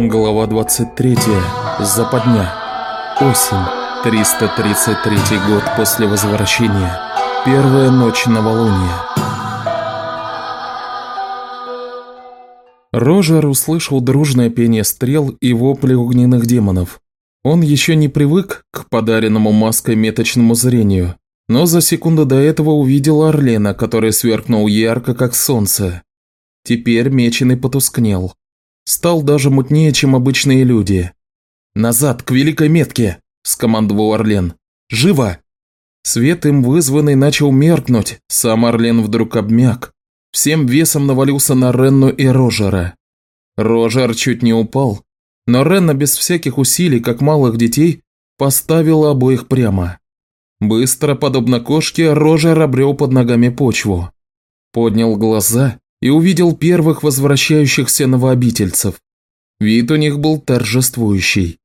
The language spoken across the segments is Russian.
Глава 23. Западня. Осень. 333 год после возвращения. Первая ночь новолуния. Рожер услышал дружное пение стрел и вопли огненных демонов. Он еще не привык к подаренному маской меточному зрению, но за секунду до этого увидел Орлена, который сверкнул ярко, как солнце. Теперь меченый потускнел. Стал даже мутнее, чем обычные люди. «Назад, к великой метке!» – скомандовал Орлен. «Живо!» Свет им вызванный начал меркнуть, сам Орлен вдруг обмяк. Всем весом навалился на Ренну и Рожера. Рожер чуть не упал, но Ренна без всяких усилий, как малых детей, поставила обоих прямо. Быстро, подобно кошке, Рожер обрел под ногами почву. Поднял глаза и увидел первых возвращающихся новообительцев. Вид у них был торжествующий.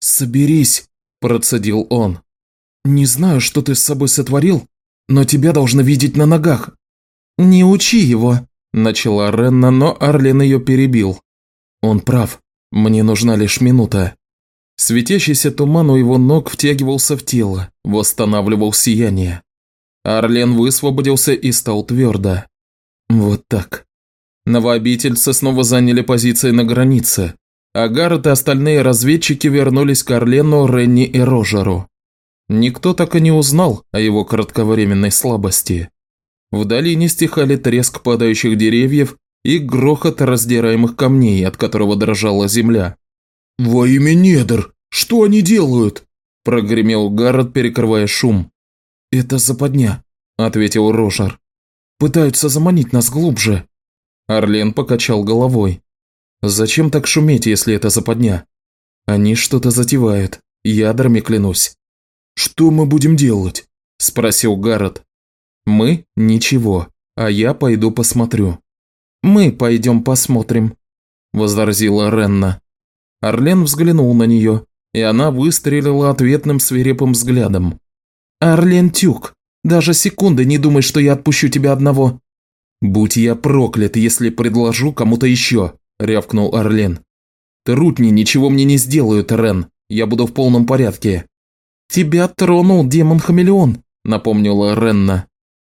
«Соберись», – процедил он. «Не знаю, что ты с собой сотворил, но тебя должны видеть на ногах». «Не учи его», – начала Ренна, но Арлен ее перебил. «Он прав. Мне нужна лишь минута». Светящийся туман у его ног втягивался в тело, восстанавливал сияние. Арлен высвободился и стал твердо. Вот так. Новообительцы снова заняли позиции на границе, а Гаррет и остальные разведчики вернулись к Орлену, Ренни и Рожеру. Никто так и не узнал о его кратковременной слабости. В долине стихали треск падающих деревьев и грохот раздираемых камней, от которого дрожала земля. «Во имя недр! Что они делают?» – прогремел Гаррет, перекрывая шум. «Это западня», – ответил Рожер. Пытаются заманить нас глубже». Орлен покачал головой. «Зачем так шуметь, если это западня? Они что-то затевают, ядрами клянусь». «Что мы будем делать?» – спросил Гаррет. «Мы – ничего, а я пойду посмотрю». «Мы пойдем посмотрим», – возразила Ренна. Орлен взглянул на нее, и она выстрелила ответным свирепым взглядом. «Орлен Тюк, даже секунды не думай, что я отпущу тебя одного». «Будь я проклят, если предложу кому-то еще», – рявкнул Орлен. «Трутни ничего мне не сделают, Рен. Я буду в полном порядке». «Тебя тронул демон-хамелеон», – напомнила Ренна.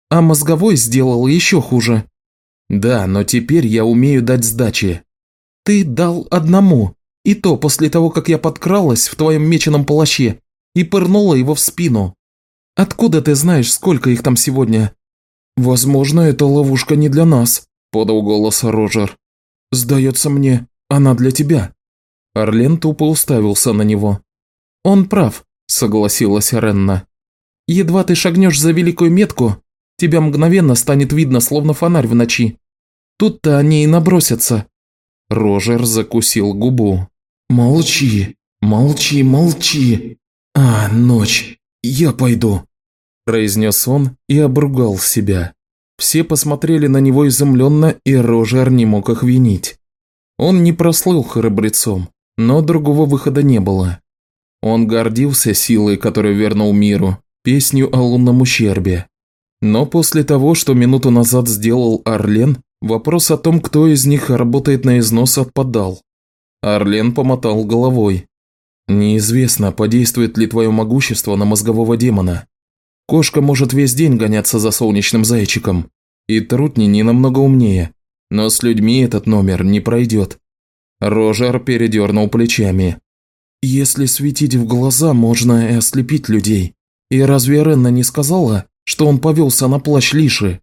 «А мозговой сделал еще хуже». «Да, но теперь я умею дать сдачи». «Ты дал одному, и то после того, как я подкралась в твоем меченом плаще и пырнула его в спину. Откуда ты знаешь, сколько их там сегодня?» «Возможно, эта ловушка не для нас», – подал голос Рожер. «Сдается мне, она для тебя». Орлен тупо уставился на него. «Он прав», – согласилась Ренна. «Едва ты шагнешь за великую метку, тебя мгновенно станет видно, словно фонарь в ночи. Тут-то они и набросятся». Рожер закусил губу. «Молчи, молчи, молчи. А, ночь. «Я пойду», – произнес он и обругал себя. Все посмотрели на него изумленно, и Рожер не мог их винить. Он не прослыл храбрецом, но другого выхода не было. Он гордился силой, которую вернул миру, песню о лунном ущербе. Но после того, что минуту назад сделал Орлен, вопрос о том, кто из них работает на износ, отпадал. Орлен помотал головой. Неизвестно, подействует ли твое могущество на мозгового демона. Кошка может весь день гоняться за солнечным зайчиком, и Трутни не намного умнее, но с людьми этот номер не пройдет. Рожер передернул плечами. Если светить в глаза, можно и ослепить людей. И разве Ренна не сказала, что он повелся на плащ Лиши?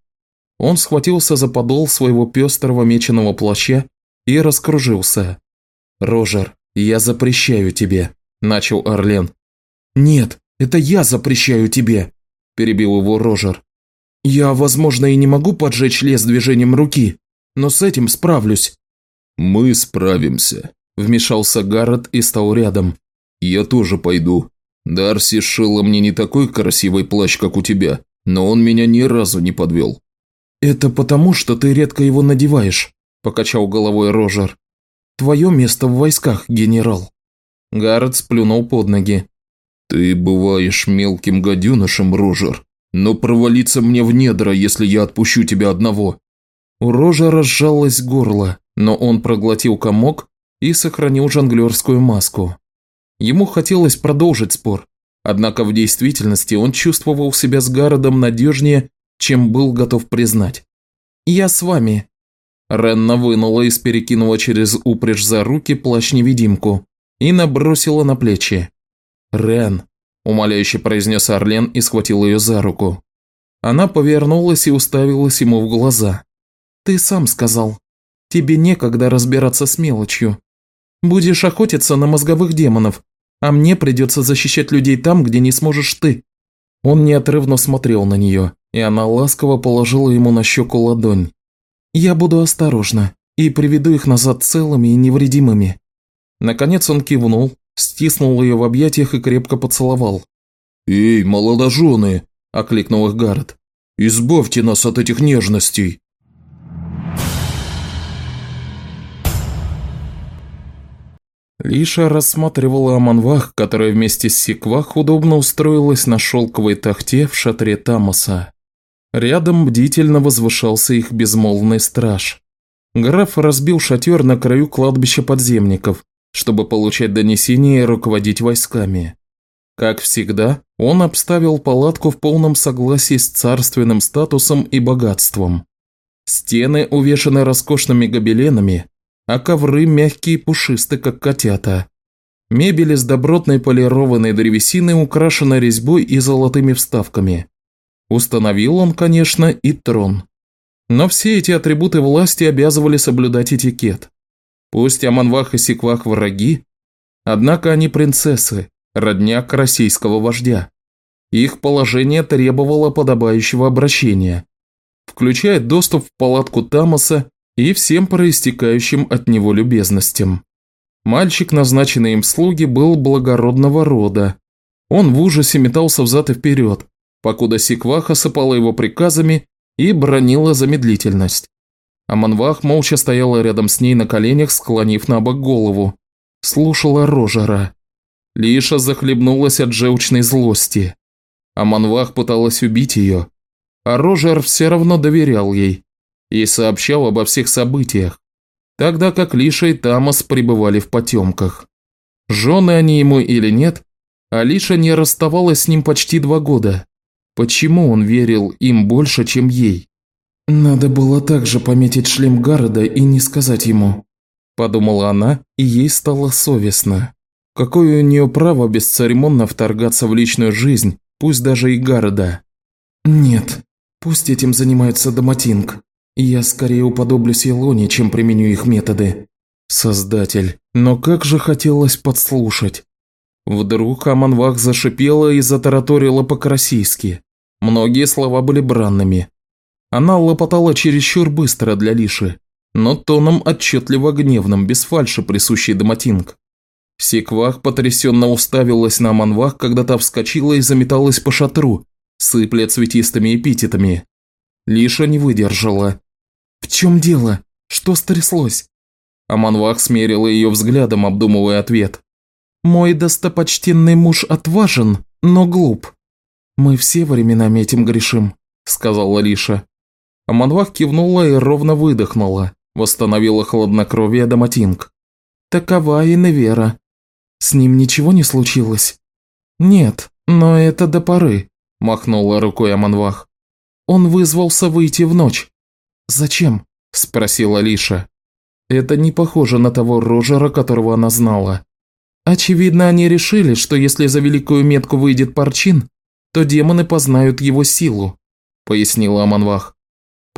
Он схватился за подол своего пестрого меченого плаща и раскружился. «Рожер, я запрещаю тебе», – начал Орлен. «Нет, это я запрещаю тебе», – перебил его Рожер. «Я, возможно, и не могу поджечь лес движением руки, но с этим справлюсь». «Мы справимся», – вмешался Гаррет и стал рядом. «Я тоже пойду. Дарси сшила мне не такой красивый плащ, как у тебя, но он меня ни разу не подвел». «Это потому, что ты редко его надеваешь», – покачал головой Рожер. «Твое место в войсках, генерал». Гаррет сплюнул под ноги. «Ты бываешь мелким гаденышем, Рожер, но провалиться мне в недра, если я отпущу тебя одного». У Рожера сжалось горло, но он проглотил комок и сохранил жонглерскую маску. Ему хотелось продолжить спор, однако в действительности он чувствовал себя с городом надежнее, чем был готов признать. «Я с вами». Ренна вынула из перекинула через упряжь за руки плащ-невидимку и набросила на плечи. «Рен», – умоляюще произнес Орлен и схватил ее за руку. Она повернулась и уставилась ему в глаза. «Ты сам сказал. Тебе некогда разбираться с мелочью. Будешь охотиться на мозговых демонов, а мне придется защищать людей там, где не сможешь ты». Он неотрывно смотрел на нее, и она ласково положила ему на щеку ладонь. «Я буду осторожна и приведу их назад целыми и невредимыми». Наконец он кивнул, стиснул ее в объятиях и крепко поцеловал. «Эй, молодожены!» – окликнул их Гаррет. «Избавьте нас от этих нежностей!» Лиша рассматривала Аманвах, которая вместе с Сиквах удобно устроилась на шелковой тахте в шатре Тамаса. Рядом бдительно возвышался их безмолвный страж. Граф разбил шатер на краю кладбища подземников, чтобы получать донесения и руководить войсками. Как всегда, он обставил палатку в полном согласии с царственным статусом и богатством. Стены увешаны роскошными гобеленами, а ковры мягкие и пушистые, как котята. Мебель из добротной полированной древесины украшена резьбой и золотыми вставками. Установил он, конечно, и трон. Но все эти атрибуты власти обязывали соблюдать этикет. Пусть Аманвах и Сиквах враги, однако они принцессы, родняк российского вождя. Их положение требовало подобающего обращения, включая доступ в палатку Тамаса и всем проистекающим от него любезностям. Мальчик, назначенный им слуги, был благородного рода. Он в ужасе метался взад и вперед, покуда Сиквах осыпала его приказами и бронила замедлительность. Аманвах молча стояла рядом с ней на коленях, склонив на бок голову. Слушала Рожера. Лиша захлебнулась от желчной злости. Аманвах пыталась убить ее, а Рожер все равно доверял ей и сообщал обо всех событиях, тогда как Лиша и Тамас пребывали в потемках. Жены они ему или нет, Алиша не расставалась с ним почти два года. Почему он верил им больше, чем ей? «Надо было также пометить шлем Гарода и не сказать ему», – подумала она, и ей стало совестно. Какое у нее право бесцеремонно вторгаться в личную жизнь, пусть даже и Гарода? «Нет, пусть этим занимается Доматинг. Я скорее уподоблюсь Илоне, чем применю их методы. Создатель, но как же хотелось подслушать. Вдруг Аманвах зашипела и затараторила по-карасийски. Многие слова были бранными. Она лопотала чересчур быстро для Лиши, но тоном отчетливо гневным, без фальши, присущей Доматинг. Секвах потрясенно уставилась на Аманвах, когда та вскочила и заметалась по шатру, сыпля цветистыми эпитетами. Лиша не выдержала. «В чем дело? Что стряслось?» Аманвах смерила ее взглядом, обдумывая ответ. «Мой достопочтенный муж отважен, но глуп. Мы все временами этим грешим», – сказала Лиша. Аманвах кивнула и ровно выдохнула, восстановила хладнокровие Доматинг. «Такова и Невера. С ним ничего не случилось?» «Нет, но это до поры», – махнула рукой Аманвах. «Он вызвался выйти в ночь, «Зачем?» – спросила Лиша. Это не похоже на того Рожера, которого она знала. Очевидно, они решили, что если за великую метку выйдет Парчин, то демоны познают его силу, пояснила Аманвах.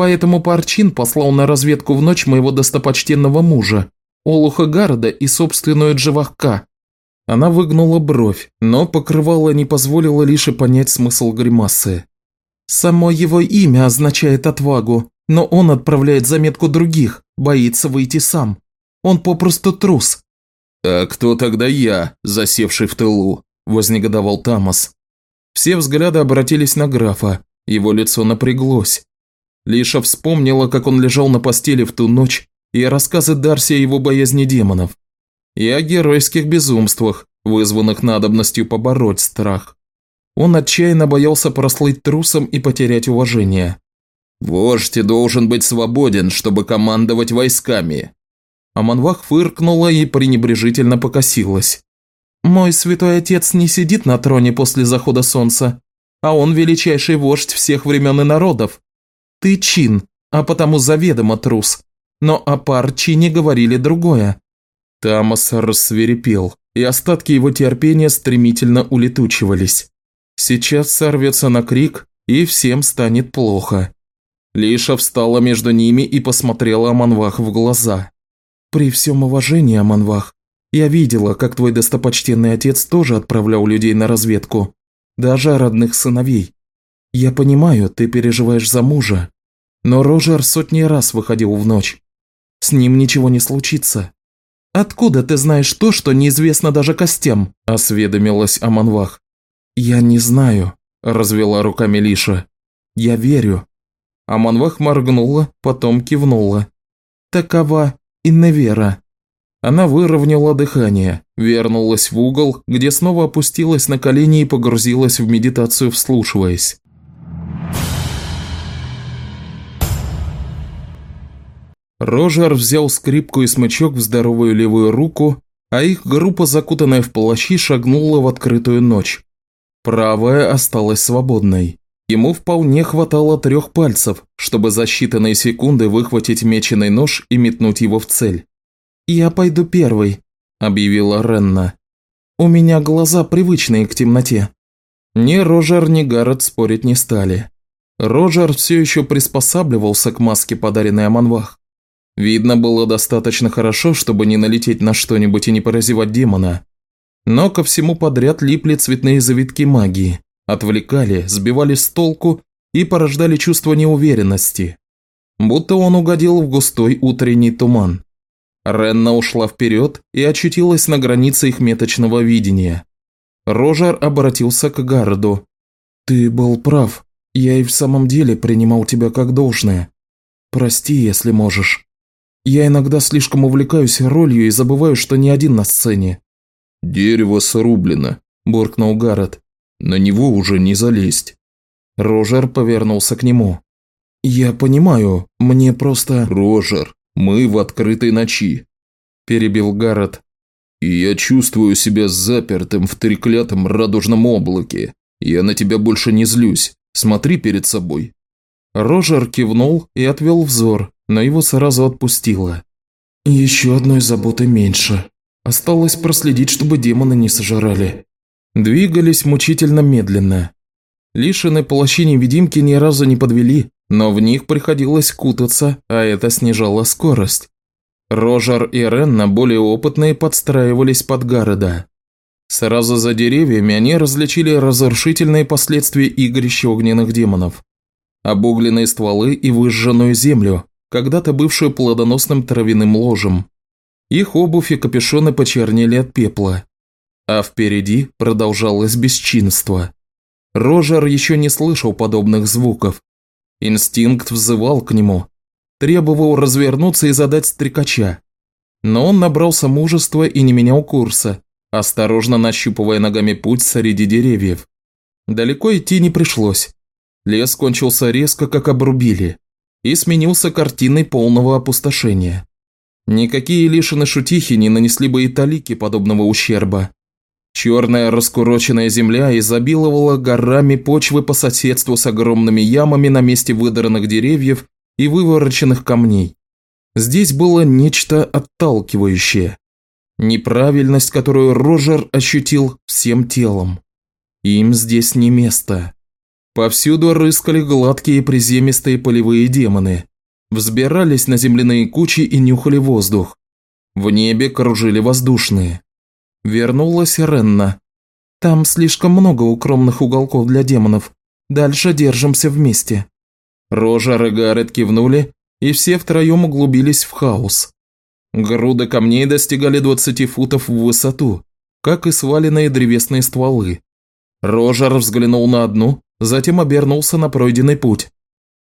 Поэтому Парчин послал на разведку в ночь моего достопочтенного мужа, Олуха Гарда и собственную Джавахка. Она выгнула бровь, но покрывало не позволило Лише понять смысл гримасы. Само его имя означает отвагу, но он отправляет заметку других, боится выйти сам. Он попросту трус». «А кто тогда я, засевший в тылу?» – вознегодовал Тамас. Все взгляды обратились на графа, его лицо напряглось. Лиша вспомнила, как он лежал на постели в ту ночь, и рассказы Дарси о его боязни демонов, и о геройских безумствах, вызванных надобностью побороть страх. Он отчаянно боялся прослыть трусом и потерять уважение. Вождь должен быть свободен, чтобы командовать войсками. Аманвах фыркнула и пренебрежительно покосилась. «Мой святой отец не сидит на троне после захода солнца, а он величайший вождь всех времен и народов. Ты чин, а потому заведомо трус. Но о парчине говорили другое». Тамас рассверепел, и остатки его терпения стремительно улетучивались. Сейчас сорвется на крик, и всем станет плохо. Лиша встала между ними и посмотрела Аманвах в глаза. «При всем уважении, Аманвах, я видела, как твой достопочтенный отец тоже отправлял людей на разведку, даже родных сыновей. Я понимаю, ты переживаешь за мужа, но Рожер сотни раз выходил в ночь. С ним ничего не случится. Откуда ты знаешь то, что неизвестно даже костям?» – осведомилась Аманвах. «Я не знаю», – развела руками Лиша. «Я верю». Аманвах моргнула, потом кивнула. «Такова Инневера». Она выровняла дыхание, вернулась в угол, где снова опустилась на колени и погрузилась в медитацию, вслушиваясь. Рожер взял скрипку и смычок в здоровую левую руку, а их группа, закутанная в плащи, шагнула в открытую ночь. Правая осталась свободной. Ему вполне хватало трех пальцев, чтобы за считанные секунды выхватить меченый нож и метнуть его в цель. «Я пойду первый», – объявила Ренна. «У меня глаза привычные к темноте». Ни Рожер, ни Гаррет спорить не стали. Роджер все еще приспосабливался к маске, подаренной Аманвах. Видно было достаточно хорошо, чтобы не налететь на что-нибудь и не поразивать демона. Но ко всему подряд липли цветные завитки магии, отвлекали, сбивали с толку и порождали чувство неуверенности. Будто он угодил в густой утренний туман. Ренна ушла вперед и очутилась на границе их меточного видения. Рожер обратился к Гарду. «Ты был прав. Я и в самом деле принимал тебя как должное. Прости, если можешь. Я иногда слишком увлекаюсь ролью и забываю, что не один на сцене». «Дерево срублено», – буркнул Гаррет. «На него уже не залезть». Рожер повернулся к нему. «Я понимаю, мне просто...» «Рожер, мы в открытой ночи», – перебил Гаррет. «И я чувствую себя запертым в треклятом радужном облаке. Я на тебя больше не злюсь. Смотри перед собой». Рожер кивнул и отвел взор, но его сразу отпустило. «Еще одной заботы меньше. Осталось проследить, чтобы демоны не сожрали». Двигались мучительно медленно. Лишины плащи-невидимки ни разу не подвели, но в них приходилось кутаться, а это снижало скорость. Рожер и Ренна, более опытные, подстраивались под Гарреда. Сразу за деревьями они различили разрушительные последствия игрища огненных демонов. Обугленные стволы и выжженную землю, когда-то бывшую плодоносным травяным ложем. Их обувь и капюшоны почернели от пепла. А впереди продолжалось бесчинство. Рожер еще не слышал подобных звуков. Инстинкт взывал к нему, требовал развернуться и задать стрекача. Но он набрался мужества и не менял курса, осторожно нащупывая ногами путь среди деревьев. Далеко идти не пришлось. Лес кончился резко, как обрубили, и сменился картиной полного опустошения. Никакие лишины шутихи не нанесли бы и талики подобного ущерба. Черная раскуроченная земля изобиловала горами почвы по соседству с огромными ямами на месте выдранных деревьев и вывороченных камней. Здесь было нечто отталкивающее. Неправильность, которую Рожер ощутил всем телом. Им здесь не место. Повсюду рыскали гладкие приземистые полевые демоны. Взбирались на земляные кучи и нюхали воздух. В небе кружили воздушные. Вернулась Ренна. «Там слишком много укромных уголков для демонов. Дальше держимся вместе». Рожа и Гаррет кивнули, и все втроем углубились в хаос. Груды камней достигали 20 футов в высоту, как и сваленные древесные стволы. Рожар взглянул на одну, затем обернулся на пройденный путь.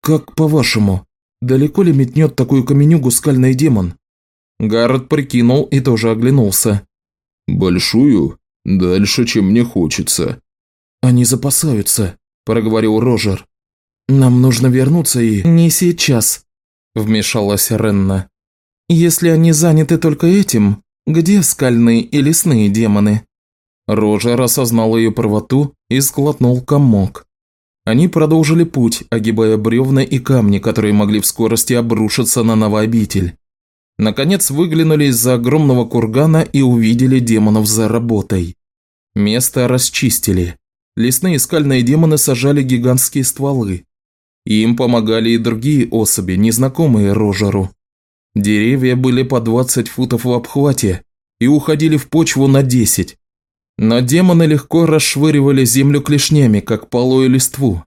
«Как по-вашему, далеко ли метнет такую каменюгу скальный демон?» Гаррет прикинул и тоже оглянулся. «Большую? Дальше, чем мне хочется». «Они запасаются», – проговорил Рожер. «Нам нужно вернуться и...» «Не сейчас», – вмешалась Ренна. Если они заняты только этим, где скальные и лесные демоны?» Рожер осознал ее правоту и сглотнул комок. Они продолжили путь, огибая бревна и камни, которые могли в скорости обрушиться на новообитель. Наконец выглянули из-за огромного кургана и увидели демонов за работой. Место расчистили. Лесные скальные демоны сажали гигантские стволы. Им помогали и другие особи, незнакомые Рожеру. Деревья были по 20 футов в обхвате и уходили в почву на 10. Но демоны легко расшвыривали землю клешнями, как полую листву.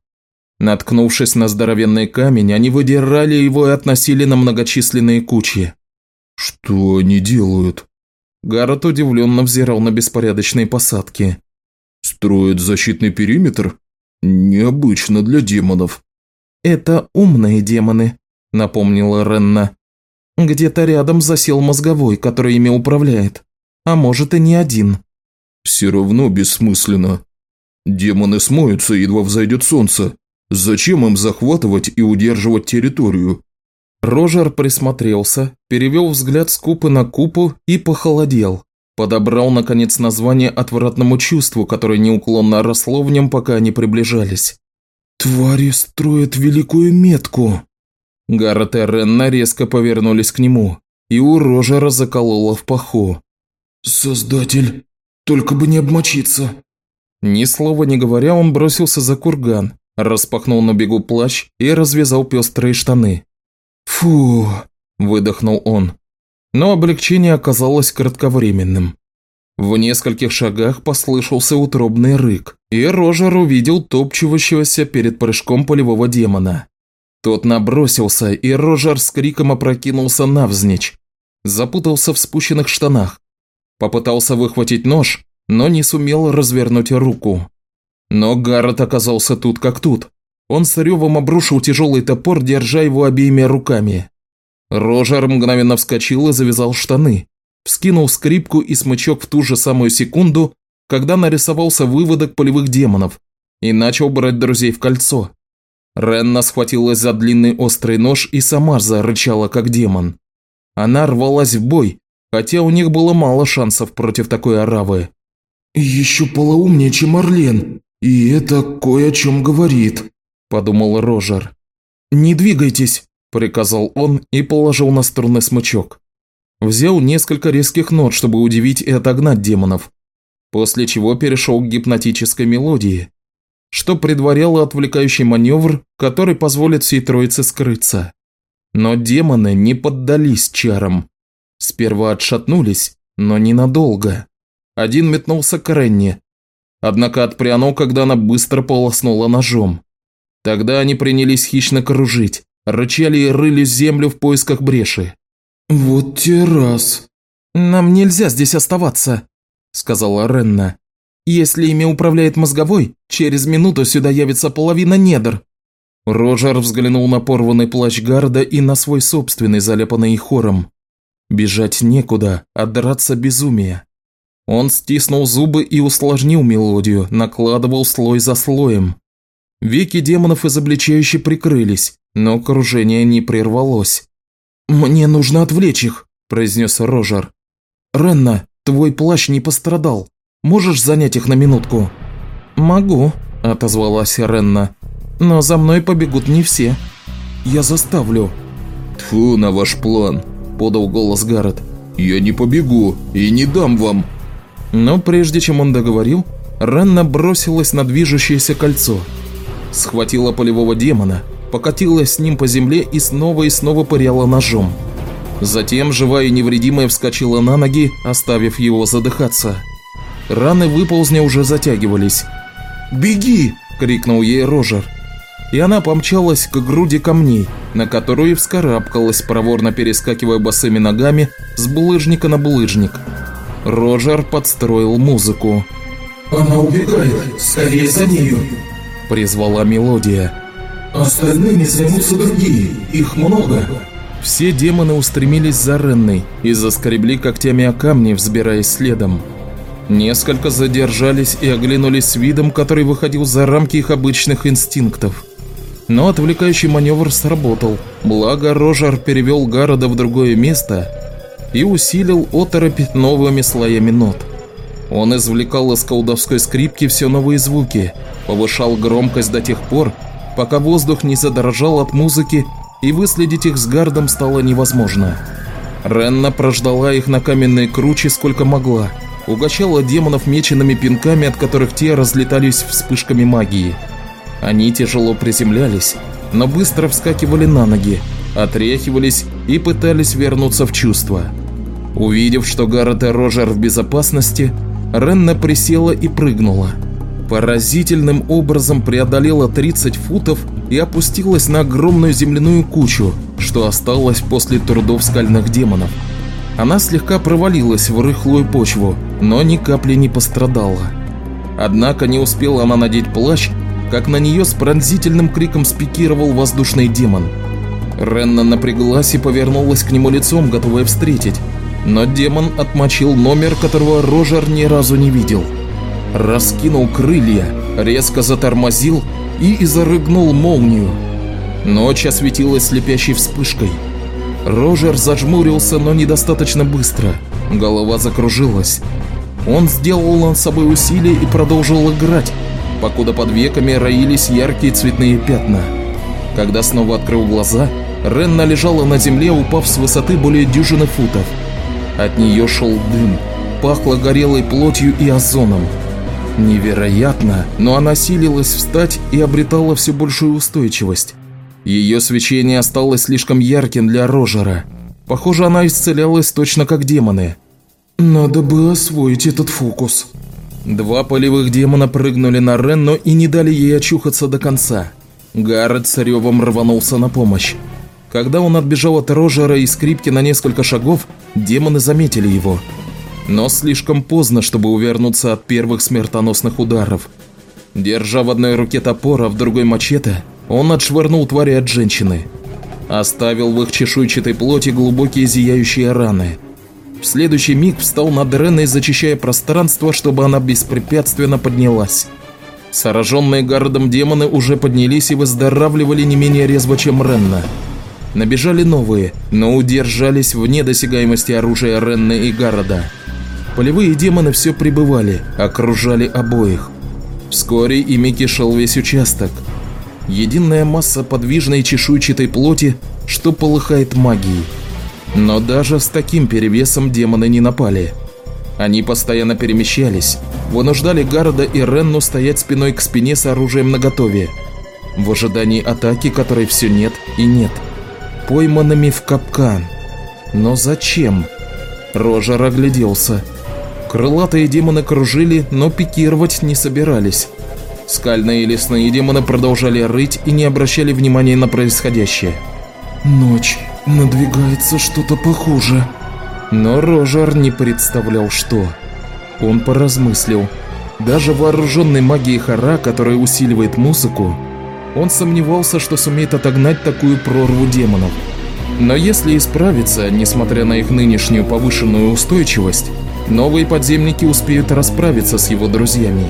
Наткнувшись на здоровенный камень, они выдирали его и относили на многочисленные кучи. «Что они делают?» Гаррет удивленно взирал на беспорядочные посадки. «Строят защитный периметр? Необычно для демонов». «Это умные демоны», – напомнила Ренна. «Где-то рядом засел мозговой, который ими управляет. А может и не один». «Все равно бессмысленно. Демоны смоются, едва взойдет солнце. Зачем им захватывать и удерживать территорию?» Рожер присмотрелся, перевел взгляд с купы на купу и похолодел. Подобрал, наконец, название отвратному чувству, которое неуклонно росло в нем, пока они приближались. «Твари строят великую метку!» Гаррет и Ренна резко повернулись к нему, и у Рожера закололо в паху. «Создатель, только бы не обмочиться!» Ни слова не говоря, он бросился за курган, распахнул на бегу плащ и развязал пестрые штаны. «Фу!» – выдохнул он. Но облегчение оказалось кратковременным. В нескольких шагах послышался утробный рык, и Рожер увидел топчущегося перед прыжком полевого демона. Тот набросился, и Рожер с криком опрокинулся навзничь. Запутался в спущенных штанах. Попытался выхватить нож, но не сумел развернуть руку. Но Гаррет оказался тут как тут. Он с ревом обрушил тяжелый топор, держа его обеими руками. Рожер мгновенно вскочил и завязал штаны. Вскинул скрипку и смычок в ту же самую секунду, когда нарисовался выводок полевых демонов, и начал брать друзей в кольцо. Ренна схватилась за длинный острый нож и сама зарычала, как демон. Она рвалась в бой, хотя у них было мало шансов против такой оравы. «Еще полоумнее, чем Орлен, и это кое о чем говорит», – подумал Рожер. «Не двигайтесь», – приказал он и положил на струны смычок. Взял несколько резких нот, чтобы удивить и отогнать демонов, после чего перешел к гипнотической мелодии, что предваряло отвлекающий маневр, который позволит всей троице скрыться. Но демоны не поддались чарам. Сперва отшатнулись, но ненадолго. Один метнулся к Ренни, однако отпрянул, когда она быстро полоснула ножом. Тогда они принялись хищно кружить, рычали и рыли землю в поисках бреши. «Вот те раз!» «Нам нельзя здесь оставаться», – сказала Ренна. «Если ими управляет мозговой, через минуту сюда явится половина недр». Роджер взглянул на порванный плащ Гарда и на свой собственный, заляпанный хором. Бежать некуда, а драться безумие. Он стиснул зубы и усложнил мелодию, накладывал слой за слоем. Веки демонов изобличающе прикрылись, но кружение не прервалось. «Мне нужно отвлечь их», – произнес Рожер. «Ренна, твой плащ не пострадал. Можешь занять их на минутку?» «Могу», – отозвалась Ренна. «Но за мной побегут не все. Я заставлю». «Тьфу на ваш план», – подал голос Гаррет. «Я не побегу и не дам вам». Но прежде чем он договорил, Ренна бросилась на движущееся кольцо. Схватила полевого демона, покатилась с ним по земле и снова и снова пыряла ножом. Затем, живая и невредимая, вскочила на ноги, оставив его задыхаться. Раны выползня уже затягивались. «Беги!» – крикнул ей Рожер. И она помчалась к груди камней, на которую и вскарабкалась, проворно перескакивая босыми ногами с булыжника на булыжник. Рожер подстроил музыку. «Она убегает! Скорее за нею!» – призвала мелодия. Остальными займутся другие, их много. Все демоны устремились за Ренной и заскребли когтями о камни, взбираясь следом. Несколько задержались и оглянулись с видом, который выходил за рамки их обычных инстинктов. Но отвлекающий маневр сработал, благо Рожер перевел Гарода в другое место и усилил оторопь новыми слоями нот. Он извлекал из колдовской скрипки все новые звуки, повышал громкость до тех пор, пока воздух не задрожал от музыки и выследить их с Гардом стало невозможно. Ренна прождала их на каменной круче сколько могла, угощала демонов меченными пинками, от которых те разлетались вспышками магии. Они тяжело приземлялись, но быстро вскакивали на ноги, отряхивались и пытались вернуться в чувство. Увидев, что Гаррет и Рожер в безопасности, Ренна присела и прыгнула. Поразительным образом преодолела 30 футов и опустилась на огромную земляную кучу, что осталось после трудов скальных демонов. Она слегка провалилась в рыхлую почву, но ни капли не пострадала. Однако не успела она надеть плащ, как на нее с пронзительным криком спикировал воздушный демон. Ренна напряглась и повернулась к нему лицом, готовая встретить. Но демон отмочил номер, которого Рожер ни разу не видел. Раскинул крылья, резко затормозил и изрыгнул молнию. Ночь осветилась слепящей вспышкой. Рожер зажмурился, но недостаточно быстро. Голова закружилась. Он сделал над собой усилие и продолжил играть, покуда под веками роились яркие цветные пятна. Когда снова открыл глаза, Ренна лежала на земле, упав с высоты более дюжины футов. От нее шел дым, пахло горелой плотью и озоном. Невероятно, но она силилась встать и обретала все большую устойчивость. Ее свечение осталось слишком ярким для Рожера. Похоже, она исцелялась точно как демоны. «Надо бы освоить этот фокус». Два полевых демона прыгнули на Ренну и не дали ей очухаться до конца. Гаррет с ревом рванулся на помощь. Когда он отбежал от Рожера и скрипки на несколько шагов, демоны заметили его. Но слишком поздно, чтобы увернуться от первых смертоносных ударов. Держа в одной руке топор, а в другой мачете, он отшвырнул твари от женщины. Оставил в их чешуйчатой плоти глубокие зияющие раны. В следующий миг встал над Реной, зачищая пространство, чтобы она беспрепятственно поднялась. Сраженные городом демоны уже поднялись и выздоравливали не менее резво, чем Ренна. Набежали новые, но удержались вне досягаемости оружия Ренны и Гарода. Полевые демоны все прибывали, окружали обоих. Вскоре ими кишел весь участок. Единая масса подвижной чешуйчатой плоти, что полыхает магией. Но даже с таким перевесом демоны не напали. Они постоянно перемещались, вынуждали Гарода и Ренну стоять спиной к спине с оружием наготове, в ожидании атаки, которой все нет и нет пойманными в капкан. Но зачем? Рожер огляделся. Крылатые демоны кружили, но пикировать не собирались. Скальные и лесные демоны продолжали рыть и не обращали внимания на происходящее. «Ночь. Надвигается что-то похуже». Но Рожер не представлял, что. Он поразмыслил. Даже вооруженный магией Хара, которая усиливает музыку, он сомневался, что сумеет отогнать такую прорву демонов. Но если исправиться, несмотря на их нынешнюю повышенную устойчивость, новые подземники успеют расправиться с его друзьями.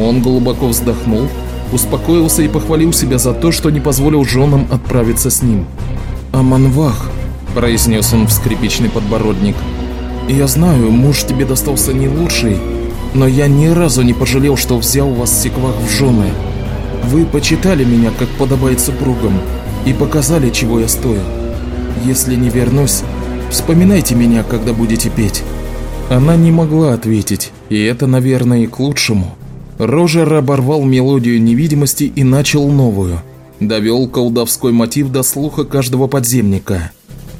Он глубоко вздохнул, успокоился и похвалил себя за то, что не позволил женам отправиться с ним. «Аманвах», – произнес он в скрипичный подбородник. «Я знаю, муж тебе достался не лучший, но я ни разу не пожалел, что взял вас секвах в жены. Вы почитали меня, как подобает супругам, и показали, чего я стою. Если не вернусь, вспоминайте меня, когда будете петь». Она не могла ответить, и это, наверное, и к лучшему. Рожер оборвал мелодию невидимости и начал новую. Довел колдовской мотив до слуха каждого подземника.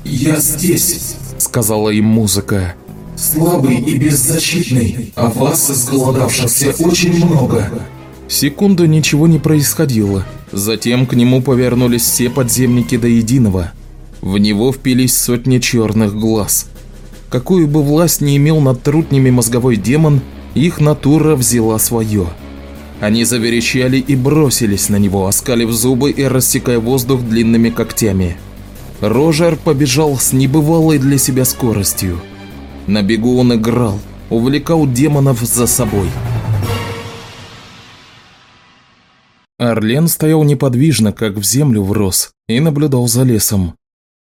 «Я здесь», — сказала им музыка. «Слабый и беззащитный, а вас, изголодавшихся, очень много. Секунду ничего не происходило. Затем к нему повернулись все подземники до единого. В него впились сотни черных глаз. Какую бы власть не имел над трутнями мозговой демон, их натура взяла свое. Они заверещали и бросились на него, оскалив зубы и рассекая воздух длинными когтями. Рожер побежал с небывалой для себя скоростью. На бегу он играл, увлекал демонов за собой. Орлен стоял неподвижно, как в землю врос, и наблюдал за лесом.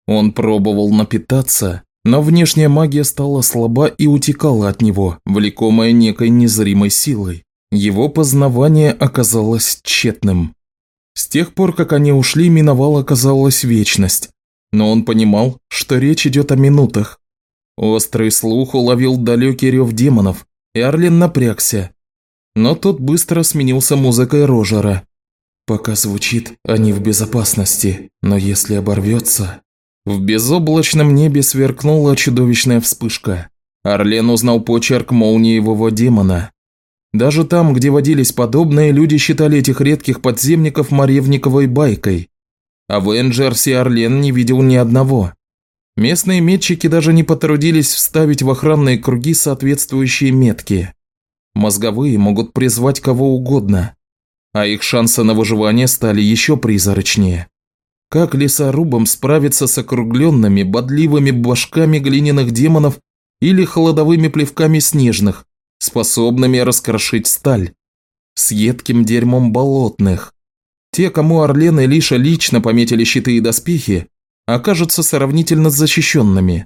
Он пробовал напитаться, но внешняя магия стала слаба и утекала от него, влекомая некой незримой силой. Его познавание оказалось тщетным. С тех пор, как они ушли, миновала, казалась вечность. Но он понимал, что речь идет о минутах. Острый слух уловил далекий рев демонов, и Орлен напрягся. Но тот быстро сменился музыкой Рожера. Пока звучит, они в безопасности, но если оборвется... В безоблачном небе сверкнула чудовищная вспышка. Орлен узнал почерк молниевого демона. Даже там, где водились подобные, люди считали этих редких подземников Маревниковой байкой. А в Энджерсе Орлен не видел ни одного. Местные метчики даже не потрудились вставить в охранные круги соответствующие метки. Мозговые могут призвать кого угодно, а их шансы на выживание стали еще призрачнее. Как лесорубам справиться с округленными, бодливыми башками глиняных демонов или холодовыми плевками снежных, способными раскрошить сталь? С едким дерьмом болотных. Те, кому Орлен и Лиша лично пометили щиты и доспехи, окажутся сравнительно защищенными.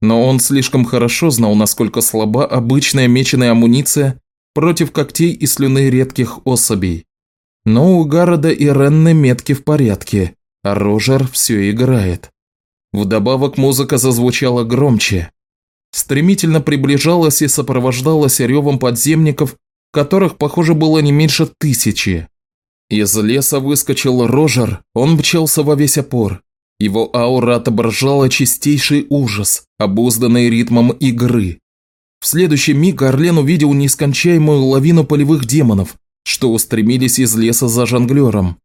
Но он слишком хорошо знал, насколько слаба обычная меченая амуниция против когтей и слюны редких особей. Но у Гарода и Ренны метки в порядке, а Рожер все играет. Вдобавок музыка зазвучала громче. Стремительно приближалась и сопровождалась ревом подземников, которых, похоже, было не меньше тысячи. Из леса выскочил Рожер, он мчался во весь опор. Его аура отображала чистейший ужас, обузданный ритмом игры. В следующий миг Орлен увидел нескончаемую лавину полевых демонов, что устремились из леса за жонглером.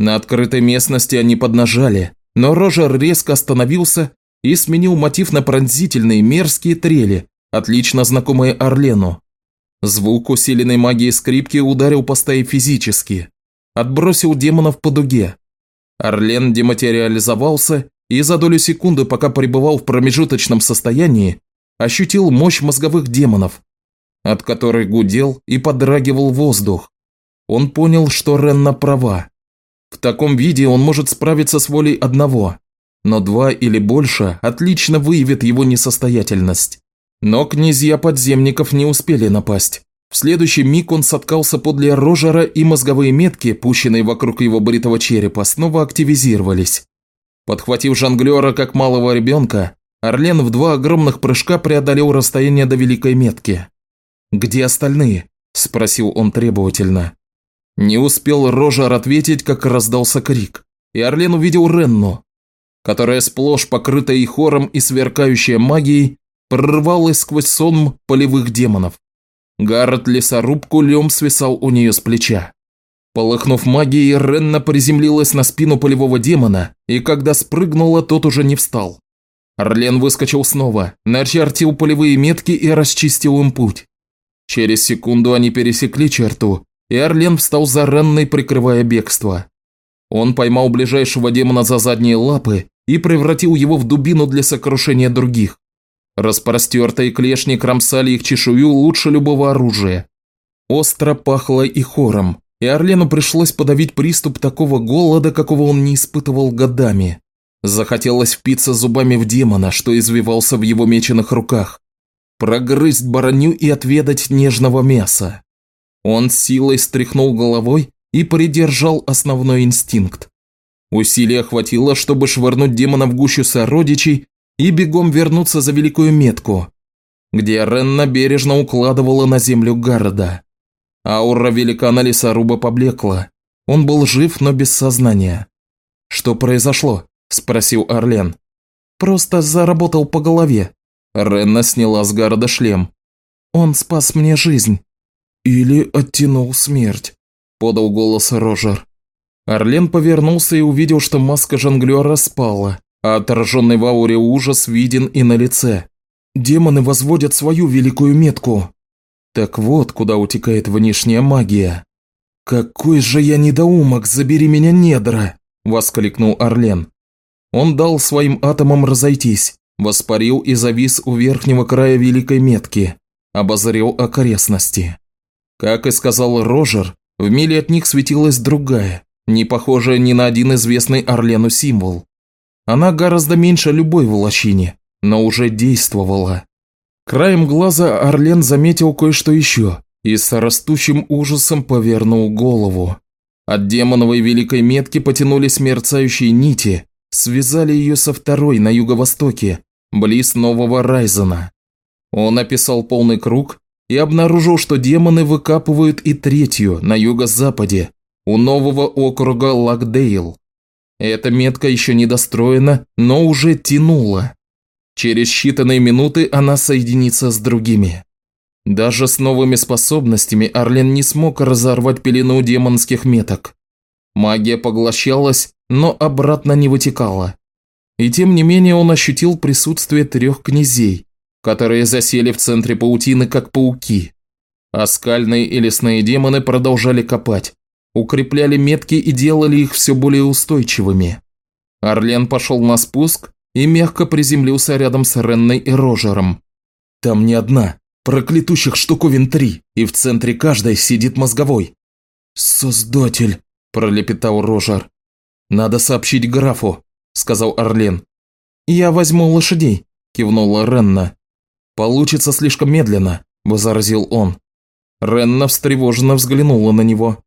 На открытой местности они поднажали, но Рожер резко остановился и сменил мотив на пронзительные мерзкие трели, отлично знакомые Орлену. Звук усиленной магии скрипки ударил по стае физически, отбросил демонов по дуге. Орлен дематериализовался и за долю секунды, пока пребывал в промежуточном состоянии, ощутил мощь мозговых демонов, от которой гудел и подрагивал воздух. Он понял, что Ренна права. В таком виде он может справиться с волей одного, но два или больше отлично выявят его несостоятельность. Но князья подземников не успели напасть. В следующий миг он соткался подле Рожера, и мозговые метки, пущенные вокруг его бритого черепа, снова активизировались. Подхватив жонглера как малого ребенка, Орлен в два огромных прыжка преодолел расстояние до великой метки. «Где остальные?» – спросил он требовательно. Не успел Рожар ответить, как раздался крик, и Орлен увидел Ренну, которая сплошь покрытая и хором и сверкающая магией, прорвалась сквозь сон полевых демонов. Гаррет лесоруб кулем свисал у нее с плеча. Полыхнув магией, Ренна приземлилась на спину полевого демона, и когда спрыгнула, тот уже не встал. Орлен выскочил снова, начертил полевые метки и расчистил им путь. Через секунду они пересекли черту, и Орлен встал за ранной, прикрывая бегство. Он поймал ближайшего демона за задние лапы и превратил его в дубину для сокрушения других. Распростертые клешни кромсали их чешую лучше любого оружия. Остро пахло и хором, и Орлену пришлось подавить приступ такого голода, какого он не испытывал годами. Захотелось впиться зубами в демона, что извивался в его меченых руках, прогрызть баранью и отведать нежного мяса. Он силой стряхнул головой и придержал основной инстинкт. Усилия хватило, чтобы швырнуть демона в гущу сородичей и бегом вернуться за великую метку, где Ренна бережно укладывала на землю города. Аура великана лесоруба поблекла. Он был жив, но без сознания. «Что произошло?» – спросил Орлен. «Просто заработал по голове». Ренна сняла с города шлем. «Он спас мне жизнь». «Или оттянул смерть», – подал голос Рожер. Орлен повернулся и увидел, что маска жонглера спала, а отраженный в ауре ужас виден и на лице. «Демоны возводят свою великую метку». Так вот, куда утекает внешняя магия. «Какой же я недоумок, забери меня недра!» – воскликнул Орлен. Он дал своим атомам разойтись, воспарил и завис у верхнего края великой метки, обозрел окрестности. Как и сказал Рожер, В миле от них светилась другая, не похожая ни на один известный Орлену символ. Она гораздо меньше любой в но уже действовала. Краем глаза Орлен заметил кое-что еще и с растущим ужасом повернул голову. От демоновой великой метки потянулись мерцающие нити, связали ее со второй на юго-востоке, близ Нового Райзена. Он описал полный круг и обнаружил, что демоны выкапывают и третью на юго-западе, у нового округа Лакдейл. Эта метка еще не достроена, но уже тянула. Через считанные минуты она соединится с другими. Даже с новыми способностями Арлен не смог разорвать пелену демонских меток. Магия поглощалась, но обратно не вытекала. И тем не менее он ощутил присутствие трех князей, которые засели в центре паутины как пауки. А скальные и лесные демоны продолжали копать, укрепляли метки и делали их все более устойчивыми. Орлен пошел на спуск и мягко приземлился рядом с Ренной и Рожером. «Там не одна, проклятущих штуковин три, и в центре каждой сидит мозговой». «Создатель», – пролепетал Рожер. «Надо сообщить графу», – сказал Орлен. «Я возьму лошадей», – кивнула Ренна. «Получится слишком медленно», – возразил он. Ренна встревоженно взглянула на него.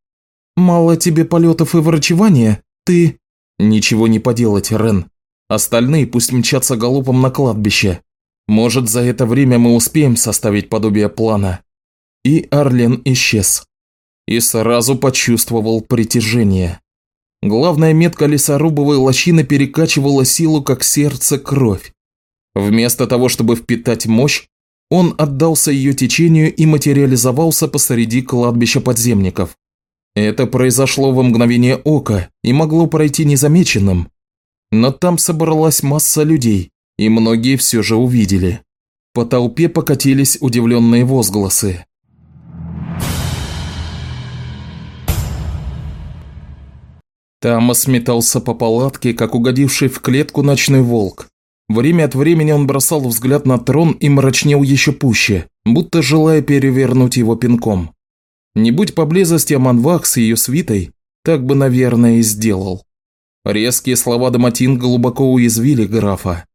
«Мало тебе полетов и врачевания? Ты...» «Ничего не поделать, Рен. Остальные пусть мчатся галопом на кладбище. Может, за это время мы успеем составить подобие плана». И Орлен исчез. И сразу почувствовал притяжение. Главная метка лесорубовой лощины перекачивала силу, как сердце, кровь. Вместо того, чтобы впитать мощь, он отдался ее течению и материализовался посреди кладбища подземников. Это произошло во мгновение ока и могло пройти незамеченным. Но там собралась масса людей, и многие все же увидели. По толпе покатились удивленные возгласы. Тамас метался по палатке, как угодивший в клетку ночной волк. Время от времени он бросал взгляд на трон и мрачнел еще пуще, будто желая перевернуть его пинком. Не будь поблизости Аманвах с ее свитой, так бы, наверное, и сделал. Резкие слова Даматин глубоко уязвили графа.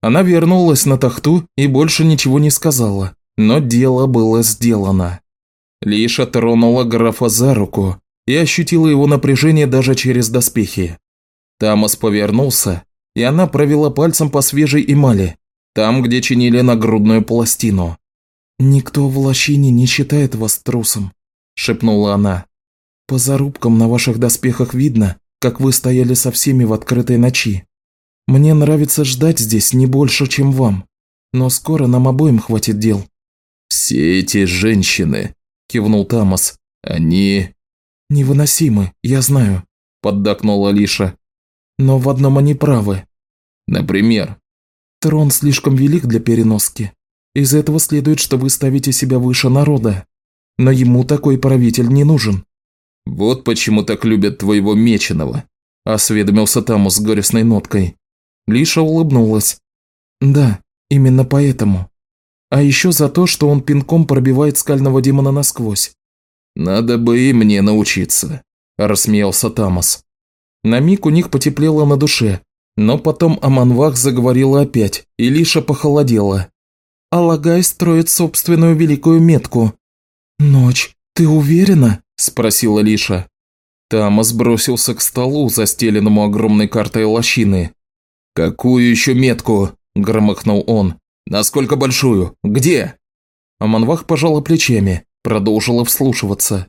Она вернулась на тахту и больше ничего не сказала, но дело было сделано. Лиша тронула графа за руку и ощутила его напряжение даже через доспехи. Тамас повернулся, и она провела пальцем по свежей эмали, там, где чинили нагрудную пластину. «Никто в лощине не считает вас трусом», шепнула она. «По зарубкам на ваших доспехах видно, как вы стояли со всеми в открытой ночи. Мне нравится ждать здесь не больше, чем вам, но скоро нам обоим хватит дел». «Все эти женщины», – кивнул Тамас, – «они...» «Невыносимы, я знаю», – поддакнула Лиша. «Но в одном они правы». «Например?» «Трон слишком велик для переноски. Из этого следует, что вы ставите себя выше народа но ему такой правитель не нужен». «Вот почему так любят твоего меченого», – осведомился Тамус с горестной ноткой. Лиша улыбнулась. «Да, именно поэтому. А еще за то, что он пинком пробивает скального демона насквозь». «Надо бы и мне научиться», – рассмеялся Тамас. На миг у них потеплело на душе, но потом Аманвах заговорила опять, и Лиша похолодела. «Алагай строит собственную великую метку, «Ночь, ты уверена?» – спросила Лиша. Тамас бросился к столу, застеленному огромной картой лощины. «Какую еще метку?» – громыхнул он. «Насколько большую? Где?» Аманвах пожала плечами, продолжила вслушиваться.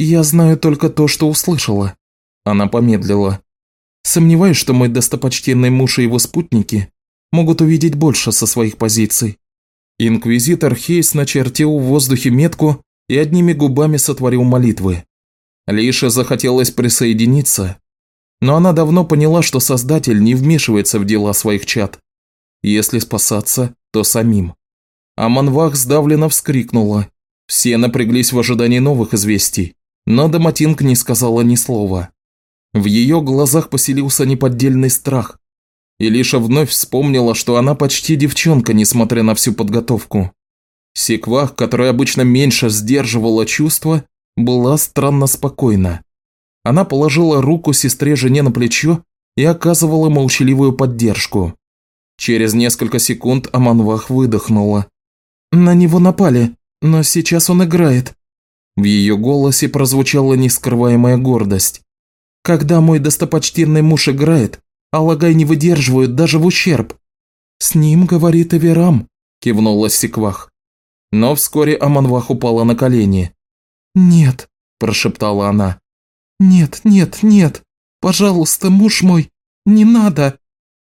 «Я знаю только то, что услышала». Она помедлила. «Сомневаюсь, что мой достопочтенный муж и его спутники могут увидеть больше со своих позиций». Инквизитор Хейс начертил в воздухе метку и одними губами сотворил молитвы. Лише захотелось присоединиться, но она давно поняла, что Создатель не вмешивается в дела своих чад. Если спасаться, то самим. А Манвах сдавленно вскрикнула. Все напряглись в ожидании новых известий, но Даматинг не сказала ни слова. В ее глазах поселился неподдельный страх. И Лиша вновь вспомнила, что она почти девчонка, несмотря на всю подготовку. Секвах, которая обычно меньше сдерживала чувства, была странно спокойна. Она положила руку сестре-жене на плечо и оказывала молчаливую поддержку. Через несколько секунд Аманвах выдохнула. «На него напали, но сейчас он играет». В ее голосе прозвучала нескрываемая гордость. «Когда мой достопочтенный муж играет, Алагай не выдерживают даже в ущерб». «С ним, говорит Эверам», – кивнула Секвах. Но вскоре Аманвах упала на колени. «Нет», – прошептала она. «Нет, нет, нет, пожалуйста, муж мой, не надо!»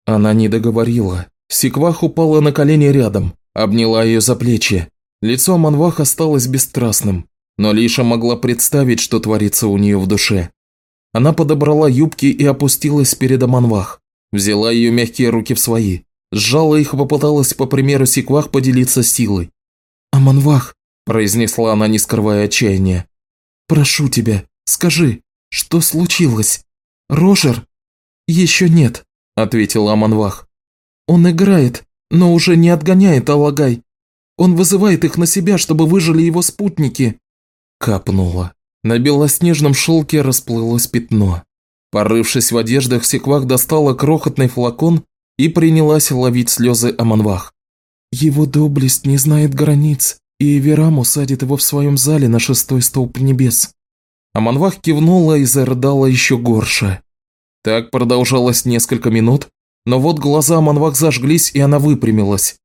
Она не договорила. Секвах упала на колени рядом, обняла ее за плечи. Лицо Манвах осталось бесстрастным, но Лиша могла представить, что творится у нее в душе. Она подобрала юбки и опустилась перед Аманвах, взяла ее мягкие руки в свои, сжала их и попыталась, по примеру Секвах, поделиться силой. «Аманвах», – произнесла она, не скрывая отчаяния, – «прошу тебя, скажи, что случилось? Рожер?» «Еще нет», – ответил Аманвах. «Он играет, но уже не отгоняет Алагай. Он вызывает их на себя, чтобы выжили его спутники». Капнуло. На белоснежном шелке расплылось пятно. Порывшись в одеждах, Секвах достала крохотный флакон и принялась ловить слезы Аманвах. «Его доблесть не знает границ, и Эверам усадит его в своем зале на шестой столб небес». Аманвах кивнула и зарыдала еще горше. Так продолжалось несколько минут, но вот глаза Манвак зажглись, и она выпрямилась.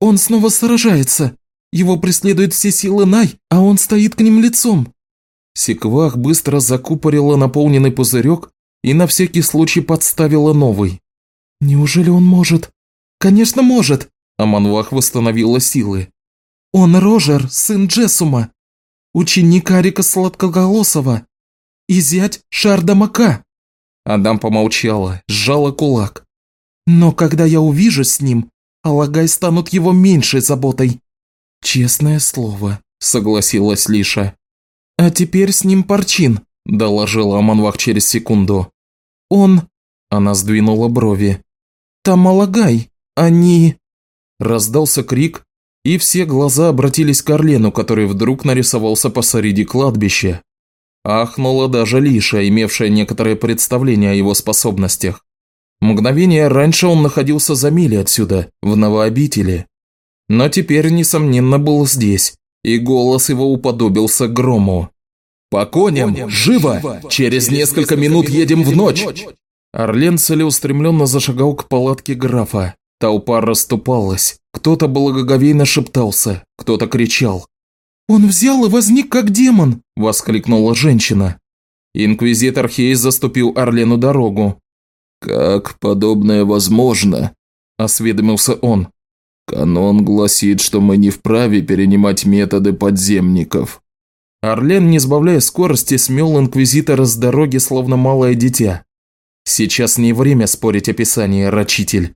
«Он снова сражается! Его преследуют все силы Най, а он стоит к ним лицом!» Секвах быстро закупорила наполненный пузырек и на всякий случай подставила новый. «Неужели он может?» «Конечно может!» А Манвах восстановила силы. «Он Рожер, сын Джессума, ученик Арика Сладкоголосова и зять Шарда Мака!» Адам помолчала, сжала кулак. «Но когда я увижу с ним, Алагай станут его меньшей заботой». «Честное слово», – согласилась Лиша. «А теперь с ним Парчин», – доложила Аманвах через секунду. «Он...» – она сдвинула брови. «Там Алагай, они...» Раздался крик, и все глаза обратились к Орлену, который вдруг нарисовался посреди кладбища. Ахнула даже Лиша, имевшая некоторое представление о его способностях. Мгновение раньше он находился за мили отсюда, в Новообители. Но теперь, несомненно, был здесь, и голос его уподобился грому. «По коням! Живо! Через несколько минут едем в ночь!» Орлен целеустремленно зашагал к палатке графа. Толпа расступалась. Кто-то благоговейно шептался, кто-то кричал. «Он взял и возник как демон!» – воскликнула женщина. Инквизитор Хейс заступил Орлену дорогу. «Как подобное возможно?» – осведомился он. «Канон гласит, что мы не вправе перенимать методы подземников». Орлен, не сбавляя скорости, смел Инквизитора с дороги, словно малое дитя. Сейчас не время спорить о писании, рачитель.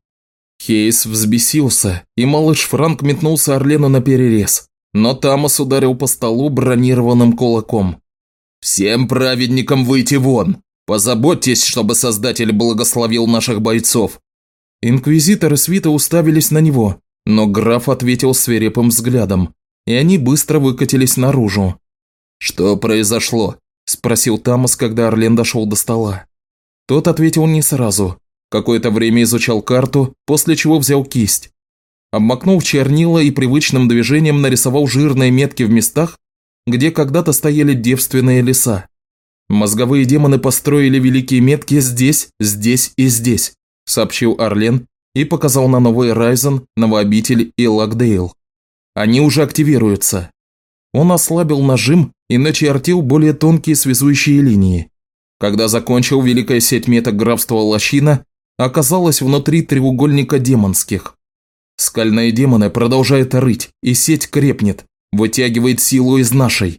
Хейс взбесился, и малыш Франк метнулся Орлену на перерез но Тамас ударил по столу бронированным кулаком. «Всем праведникам выйти вон! Позаботьтесь, чтобы Создатель благословил наших бойцов!» Инквизиторы свита уставились на него, но граф ответил свирепым взглядом, и они быстро выкатились наружу. «Что произошло?» – спросил Тамас, когда Орлен дошел до стола. Тот ответил не сразу. Какое-то время изучал карту, после чего взял кисть. Обмакнул чернила и привычным движением нарисовал жирные метки в местах, где когда-то стояли девственные леса. Мозговые демоны построили великие метки здесь, здесь и здесь, сообщил Орлен и показал на новый Райзен, Новообитель и Лакдейл. Они уже активируются. Он ослабил нажим и начертил более тонкие связующие линии. Когда закончил, великая сеть меток графства Лощина оказалась внутри треугольника демонских. Скальные демоны продолжают рыть, и сеть крепнет, вытягивает силу из нашей.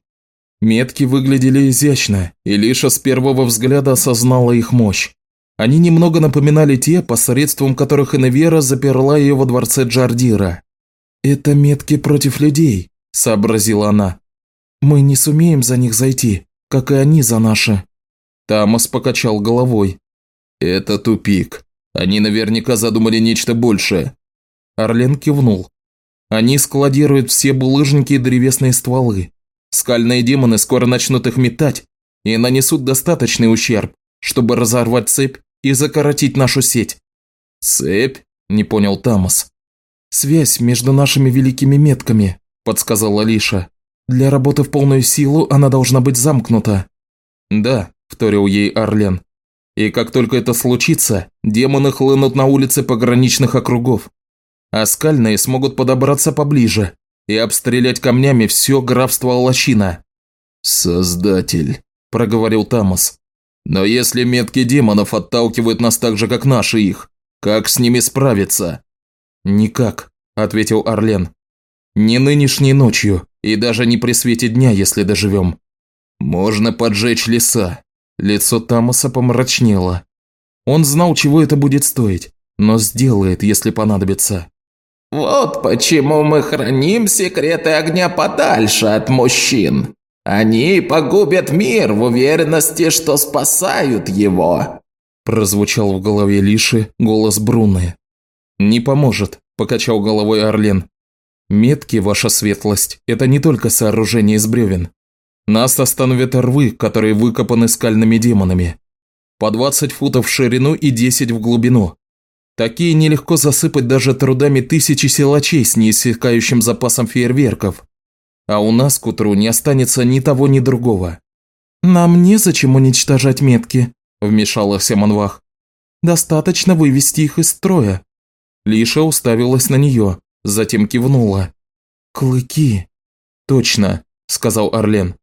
Метки выглядели изящно, и Лиша с первого взгляда осознала их мощь. Они немного напоминали те, посредством которых Иневера заперла ее во дворце Джардира. «Это метки против людей», – сообразила она. «Мы не сумеем за них зайти, как и они за наши». Тамас покачал головой. «Это тупик. Они наверняка задумали нечто большее. Орлен кивнул. Они складируют все булыжники и древесные стволы. Скальные демоны скоро начнут их метать и нанесут достаточный ущерб, чтобы разорвать цепь и закоротить нашу сеть». «Цепь?» – не понял Тамас. «Связь между нашими великими метками», – подсказала Лиша. «Для работы в полную силу она должна быть замкнута». «Да», – вторил ей Орлен. «И как только это случится, демоны хлынут на улицы пограничных округов, а скальные смогут подобраться поближе и обстрелять камнями все графство Лощина». «Создатель», – проговорил Тамас. «Но если метки демонов отталкивают нас так же, как наши их, как с ними справиться?» «Никак», – ответил Орлен. «Не нынешней ночью, и даже не при свете дня, если доживем. Можно поджечь леса». Лицо Тамаса помрачнело. Он знал, чего это будет стоить, но сделает, если понадобится. «Вот почему мы храним секреты огня подальше от мужчин. Они погубят мир в уверенности, что спасают его», прозвучал в голове Лиши голос Бруны. «Не поможет», – покачал головой Орлен. «Метки, ваша светлость, это не только сооружение из бревен. Нас остановят рвы, которые выкопаны скальными демонами. По 20 футов в ширину и 10 в глубину. Такие нелегко засыпать даже трудами тысячи силачей с неиссякающим запасом фейерверков. А у нас к утру не останется ни того, ни другого». «Нам незачем уничтожать метки», – вмешалась Аманвах. «Достаточно вывести их из строя». Лиша уставилась на нее, затем кивнула. «Клыки». «Точно», – сказал Орлен.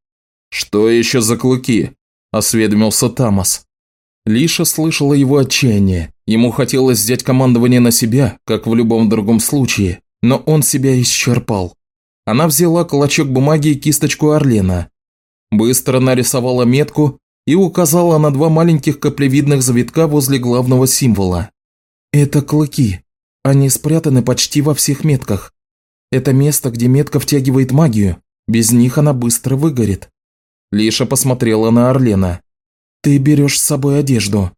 «Что еще за клыки?» – осведомился Тамас. Лиша слышала его отчаяние. Ему хотелось взять командование на себя, как в любом другом случае, но он себя исчерпал. Она взяла клочок бумаги и кисточку Орлена. Быстро нарисовала метку и указала на два маленьких каплевидных завитка возле главного символа. «Это клыки. Они спрятаны почти во всех метках. Это место, где метка втягивает магию. Без них она быстро выгорит». Лиша посмотрела на Орлена. «Ты берешь с собой одежду».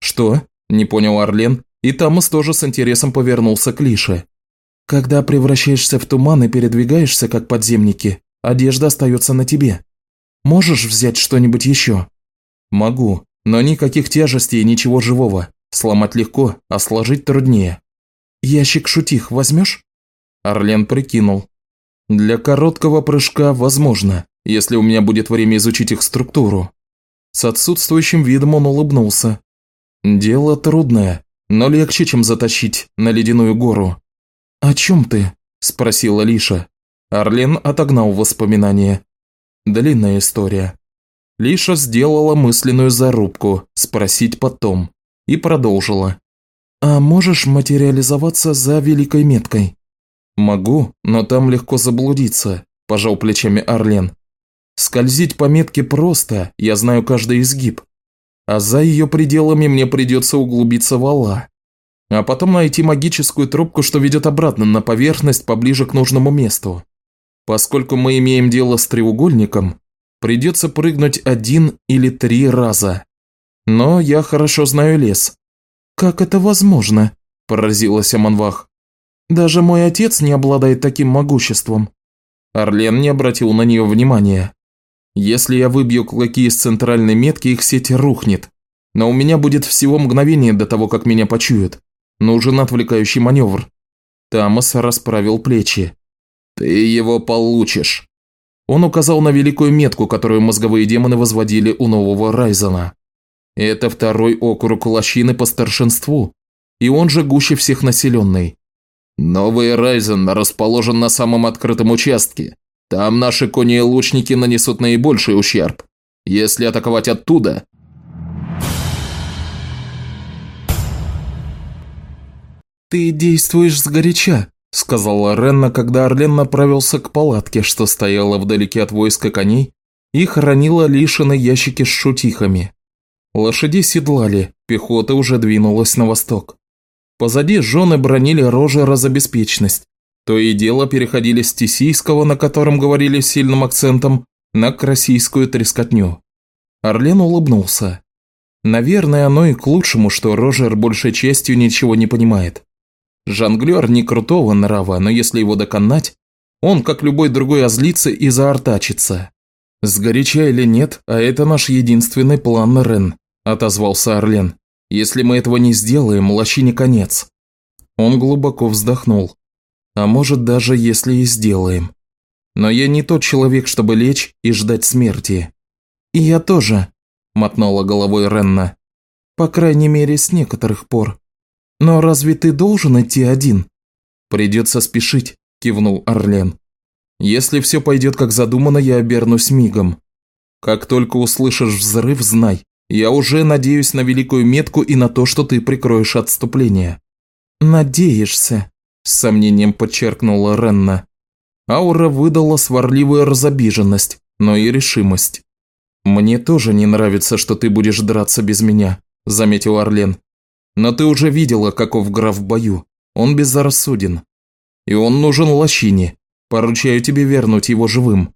«Что?» – не понял Орлен, и Тамас тоже с интересом повернулся к Лише. «Когда превращаешься в туман и передвигаешься, как подземники, одежда остается на тебе. Можешь взять что-нибудь еще?» «Могу, но никаких тяжестей и ничего живого. Сломать легко, а сложить труднее». «Ящик шутих возьмешь?» Орлен прикинул. «Для короткого прыжка возможно, если у меня будет время изучить их структуру». С отсутствующим видом он улыбнулся. «Дело трудное, но легче, чем затащить на ледяную гору». «О чем ты?» – спросила Лиша. Орлен отогнал воспоминания. Длинная история. Лиша сделала мысленную зарубку «спросить потом» и продолжила. «А можешь материализоваться за великой меткой?» «Могу, но там легко заблудиться», – пожал плечами Орлен. «Скользить по метке просто, я знаю каждый изгиб. А за ее пределами мне придется углубиться в вала. А потом найти магическую трубку, что ведет обратно на поверхность поближе к нужному месту. Поскольку мы имеем дело с треугольником, Придется прыгнуть один или три раза. Но я хорошо знаю лес. «Как это возможно?» – поразилась Аманвах. «Даже мой отец не обладает таким могуществом». Орлен не обратил на нее внимания. «Если я выбью клыки из центральной метки, их сеть рухнет. Но у меня будет всего мгновение до того, как меня почуют. Нужен отвлекающий маневр». Тамас расправил плечи. «Ты его получишь». Он указал на великую метку, которую мозговые демоны возводили у нового Райзена. Это второй округ лощины по старшинству, и он же гуще всех населенный. Новый Райзен расположен на самом открытом участке. Там наши кони и лучники нанесут наибольший ущерб. Если атаковать оттуда... «Ты действуешь сгоряча», сказала Ренна, когда Орлен направился к палатке, что стояла вдалеке от войска коней и хранила лишины ящики с шутихами. Лошади седлали, пехота уже двинулась на восток. Позади жены бронили Рожера за беспечность. То и дело переходили с тесийского, на котором говорили сильным акцентом, на красийскую трескотню. Орлен улыбнулся. Наверное, оно и к лучшему, что Рожер большей частью ничего не понимает. Жонглер не крутого нрава, но если его доконать, Он, как любой другой, озлится и заортачится. «Сгоряча или нет, а это наш единственный план, Рен», – отозвался Орлен. «Если мы этого не сделаем, лощине конец». Он глубоко вздохнул. «А может, даже если и сделаем. Но я не тот человек, чтобы лечь и ждать смерти». «И я тоже», – мотнула головой Ренна. «По крайней мере, с некоторых пор. Но разве ты должен идти один?» «Придется спешить», – кивнул Орлен. Если все пойдет как задумано, я обернусь мигом. Как только услышишь взрыв, знай, я уже надеюсь на великую метку и на то, что ты прикроешь отступление». «Надеешься», – с сомнением подчеркнула Ренна. Аура выдала сварливую разобиженность, но и решимость. «Мне тоже не нравится, что ты будешь драться без меня», – заметил Орлен. «Но ты уже видела, каков граф в бою. Он безрассуден. И он нужен лощине, Поручаю тебе вернуть его живым».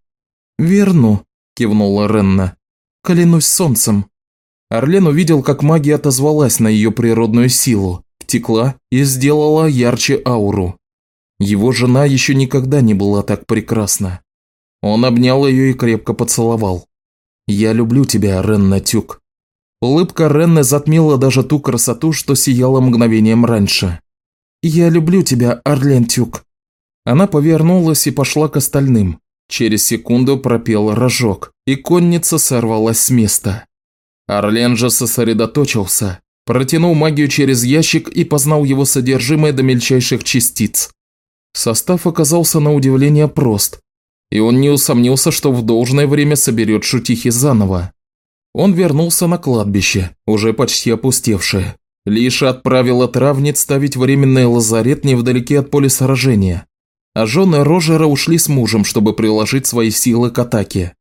«Верну», – кивнула Ренна. «Клянусь солнцем». Орлен увидел, как магия отозвалась на ее природную силу, втекла и сделала ярче ауру. Его жена еще никогда не была так прекрасна. Он обнял ее и крепко поцеловал. «Я люблю тебя, Ренна Тюк». Улыбка Ренны затмила даже ту красоту, что сияла мгновением раньше. «Я люблю тебя, Орлен Тюк», она повернулась и пошла к остальным. Через секунду пропел рожок, и конница сорвалась с места. Орлен же сосредоточился, протянул магию через ящик и познал его содержимое до мельчайших частиц. Состав оказался на удивление прост, и он не усомнился, что в должное время соберет шутихи заново. Он вернулся на кладбище, уже почти опустевшее. Лиша отправила травниц ставить временный лазарет невдалеке от поля сражения а жены Рожера ушли с мужем, чтобы приложить свои силы к атаке.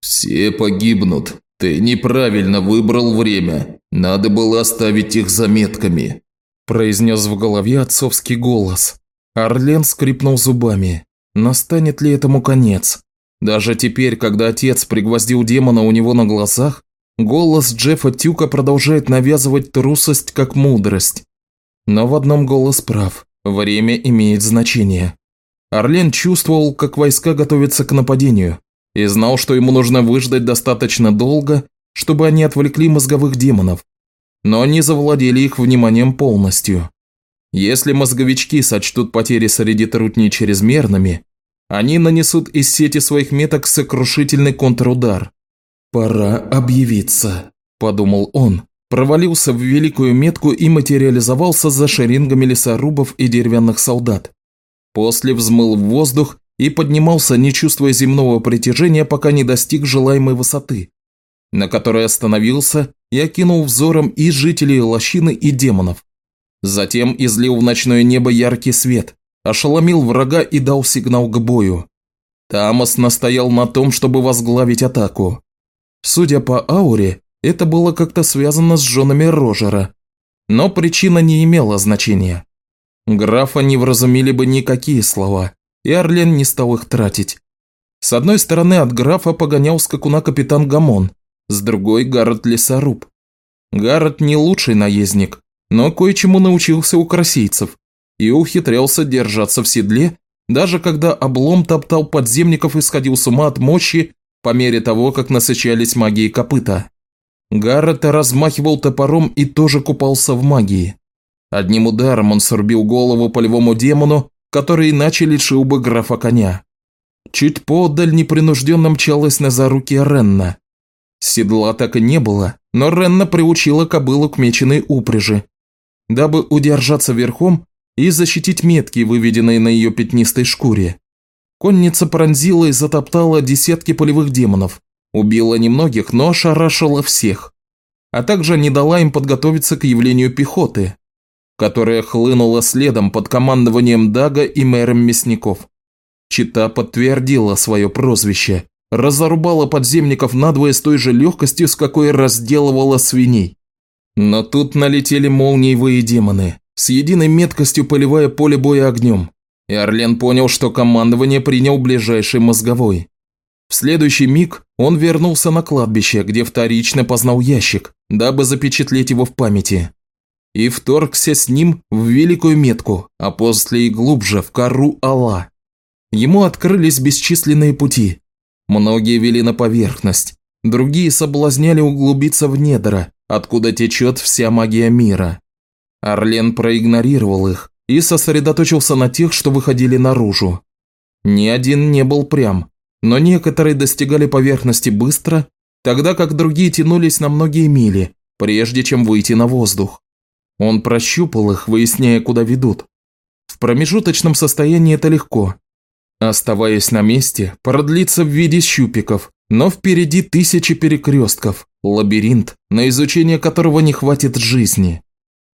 «Все погибнут. Ты неправильно выбрал время. Надо было оставить их заметками», – произнес в голове отцовский голос. Орлен скрипнул зубами. Настанет ли этому конец? Даже теперь, когда отец пригвоздил демона у него на глазах, голос Джеффа Тюка продолжает навязывать трусость как мудрость. Но в одном голос прав. Время имеет значение. Орлен чувствовал, как войска готовятся к нападению, и знал, что ему нужно выждать достаточно долго, чтобы они отвлекли мозговых демонов, но они завладели их вниманием полностью. Если мозговички сочтут потери среди трутней чрезмерными, они нанесут из сети своих меток сокрушительный контрудар. «Пора объявиться», – подумал он, провалился в великую метку и материализовался за шерингами лесорубов и деревянных солдат. После взмыл в воздух и поднимался, не чувствуя земного притяжения, пока не достиг желаемой высоты, на которой остановился и окинул взором и жителей лощины, и демонов. Затем излил в ночное небо яркий свет, ошеломил врага и дал сигнал к бою. Тамос настоял на том, чтобы возглавить атаку. Судя по ауре, это было как-то связано с женами Рожера. Но причина не имела значения. Графа не вразумили бы никакие слова, и Орлен не стал их тратить. С одной стороны от графа погонял скакуна капитан Гамон, с другой – Гаррет Лесоруб. Гаррет не лучший наездник, но кое-чему научился у красийцев и ухитрялся держаться в седле, даже когда облом топтал подземников и сходил с ума от мощи по мере того, как насыщались магией копыта. Гаррет размахивал топором и тоже купался в магии. Одним ударом он срубил голову полевому демону, который иначе лишил бы графа коня. Чуть подаль непринужденно мчалась на за руки Ренна. Седла так и не было, но Ренна приучила кобылу к меченой упряжи, дабы удержаться верхом и защитить метки, выведенные на ее пятнистой шкуре. Конница пронзила и затоптала десятки полевых демонов, убила немногих, но ошарашила всех, а также не дала им подготовиться к явлению пехоты, которая хлынула следом под командованием Дага и мэром Мясников. Чита подтвердила свое прозвище, разорубала подземников надвое с той же легкостью, с какой разделывала свиней. Но тут налетели молниевые демоны, с единой меткостью поливая поле боя огнем, и Орлен понял, что командование принял ближайший мозговой. В следующий миг он вернулся на кладбище, где вторично познал ящик, дабы запечатлеть его в памяти и вторгся с ним в великую метку, а после и глубже в кору Алла. ему открылись бесчисленные пути. Многие вели на поверхность, другие соблазняли углубиться в недра, откуда течет вся магия мира. Орлен проигнорировал их и сосредоточился на тех, что выходили наружу. Ни один не был прям, но некоторые достигали поверхности быстро, тогда как другие тянулись на многие мили, прежде чем выйти на воздух. Он прощупал их, выясняя, куда ведут. В промежуточном состоянии это легко. Оставаясь на месте, продлится в виде щупиков, но впереди тысячи перекрестков, лабиринт, на изучение которого не хватит жизни.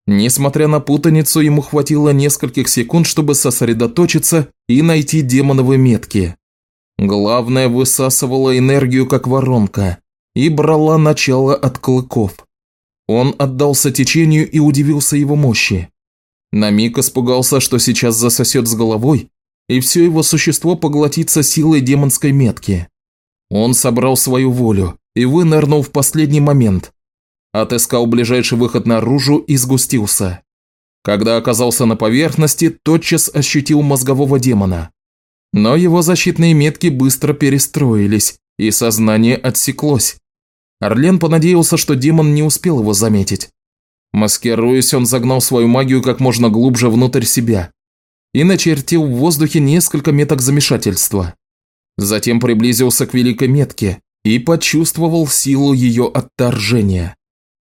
Несмотря на путаницу, ему хватило нескольких секунд, чтобы сосредоточиться и найти демоновые метки. Главное, высасывала энергию как воронка и брала начало от клыков. Он отдался течению и удивился его мощи. На миг испугался, что сейчас засосет с головой, и все его существо поглотится силой демонской метки. Он собрал свою волю и вынырнул в последний момент. Отыскал ближайший выход наружу и сгустился. Когда оказался на поверхности, тотчас ощутил мозгового демона. Но его защитные метки быстро перестроились, и сознание отсеклось. Орлен понадеялся, что демон не успел его заметить. Маскируясь, он загнал свою магию как можно глубже внутрь себя и начертил в воздухе несколько меток замешательства. Затем приблизился к великой метке и почувствовал силу ее отторжения.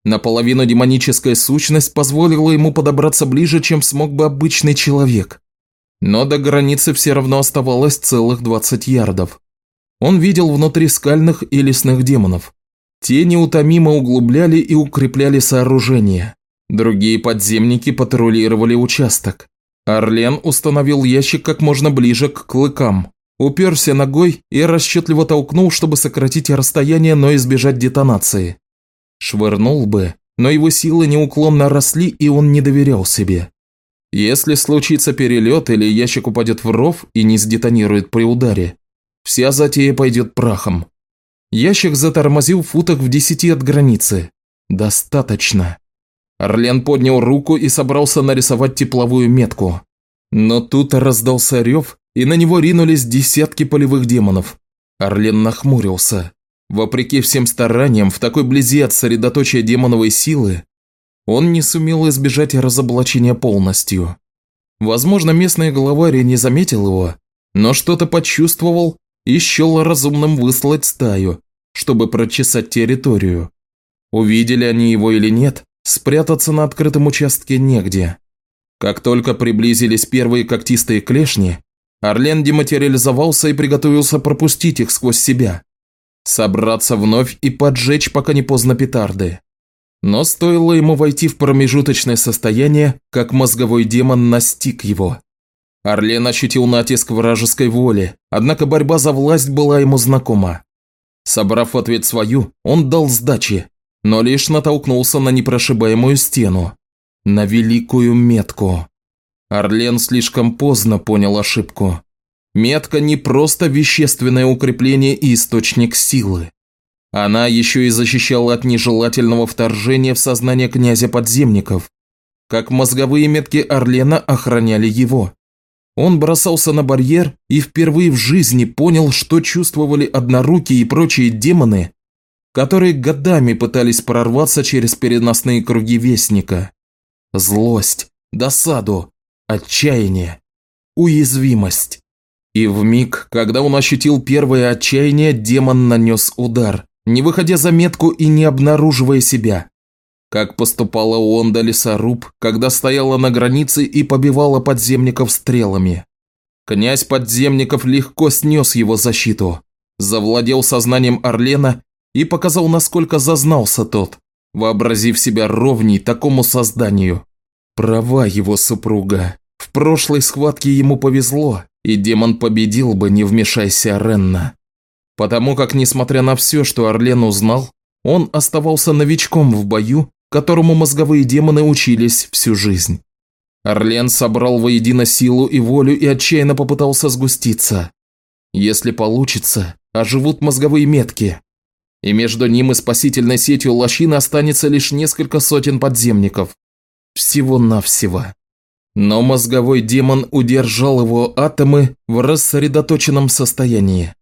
Наполовину демоническая сущность позволила ему подобраться ближе, чем смог бы обычный человек. Но до границы все равно оставалось целых 20 ярдов. Он видел внутри скальных и лесных демонов. Те неутомимо углубляли и укрепляли сооружение. Другие подземники патрулировали участок. Орлен установил ящик как можно ближе к клыкам, уперся ногой и расчетливо толкнул, чтобы сократить расстояние, но избежать детонации. Швырнул бы, но его силы неуклонно росли, и он не доверял себе. Если случится перелет или ящик упадет в ров и не сдетонирует при ударе, вся затея пойдет прахом. Ящик затормозил в футах в десяти от границы. Достаточно. Орлен поднял руку и собрался нарисовать тепловую метку. Но тут раздался рев, и на него ринулись десятки полевых демонов. Орлен нахмурился. Вопреки всем стараниям, в такой близи от средоточия демоновой силы, он не сумел избежать разоблачения полностью. Возможно, местный главарь не заметил его, но что-то почувствовал и счел разумным выслать стаю, чтобы прочесать территорию. Увидели они его или нет, спрятаться на открытом участке негде. Как только приблизились первые когтистые клешни, Орлен дематериализовался и приготовился пропустить их сквозь себя. Собраться вновь и поджечь, пока не поздно петарды. Но стоило ему войти в промежуточное состояние, как мозговой демон настиг его. Орлен ощутил натиск вражеской воли, однако борьба за власть была ему знакома. Собрав ответ свою, он дал сдачи, но лишь натолкнулся на непрошибаемую стену, на великую метку. Орлен слишком поздно понял ошибку. Метка не просто вещественное укрепление и источник силы. Она еще и защищала от нежелательного вторжения в сознание князя подземников, как мозговые метки Орлена охраняли его. Он бросался на барьер и впервые в жизни понял, что чувствовали однорукие и прочие демоны, которые годами пытались прорваться через переносные круги Вестника. Злость, досаду, отчаяние, уязвимость. И в миг, когда он ощутил первое отчаяние, демон нанес удар, не выходя за метку и не обнаруживая себя. Как поступала Онда лесоруб, когда стояла на границе и побивала подземников стрелами. Князь подземников легко снес его защиту, завладел сознанием Орлена и показал, насколько зазнался тот, вообразив себя ровней такому созданию. Права его супруга. В прошлой схватке ему повезло, и демон победил бы, не вмешайся Ренна. Потому как, несмотря на все, что Орлен узнал, он оставался новичком в бою, которому мозговые демоны учились всю жизнь. Орлен собрал воедино силу и волю и отчаянно попытался сгуститься. Если получится, оживут мозговые метки, и между ним и спасительной сетью лощины останется лишь несколько сотен подземников. Всего-навсего. Но мозговой демон удержал его атомы в рассредоточенном состоянии.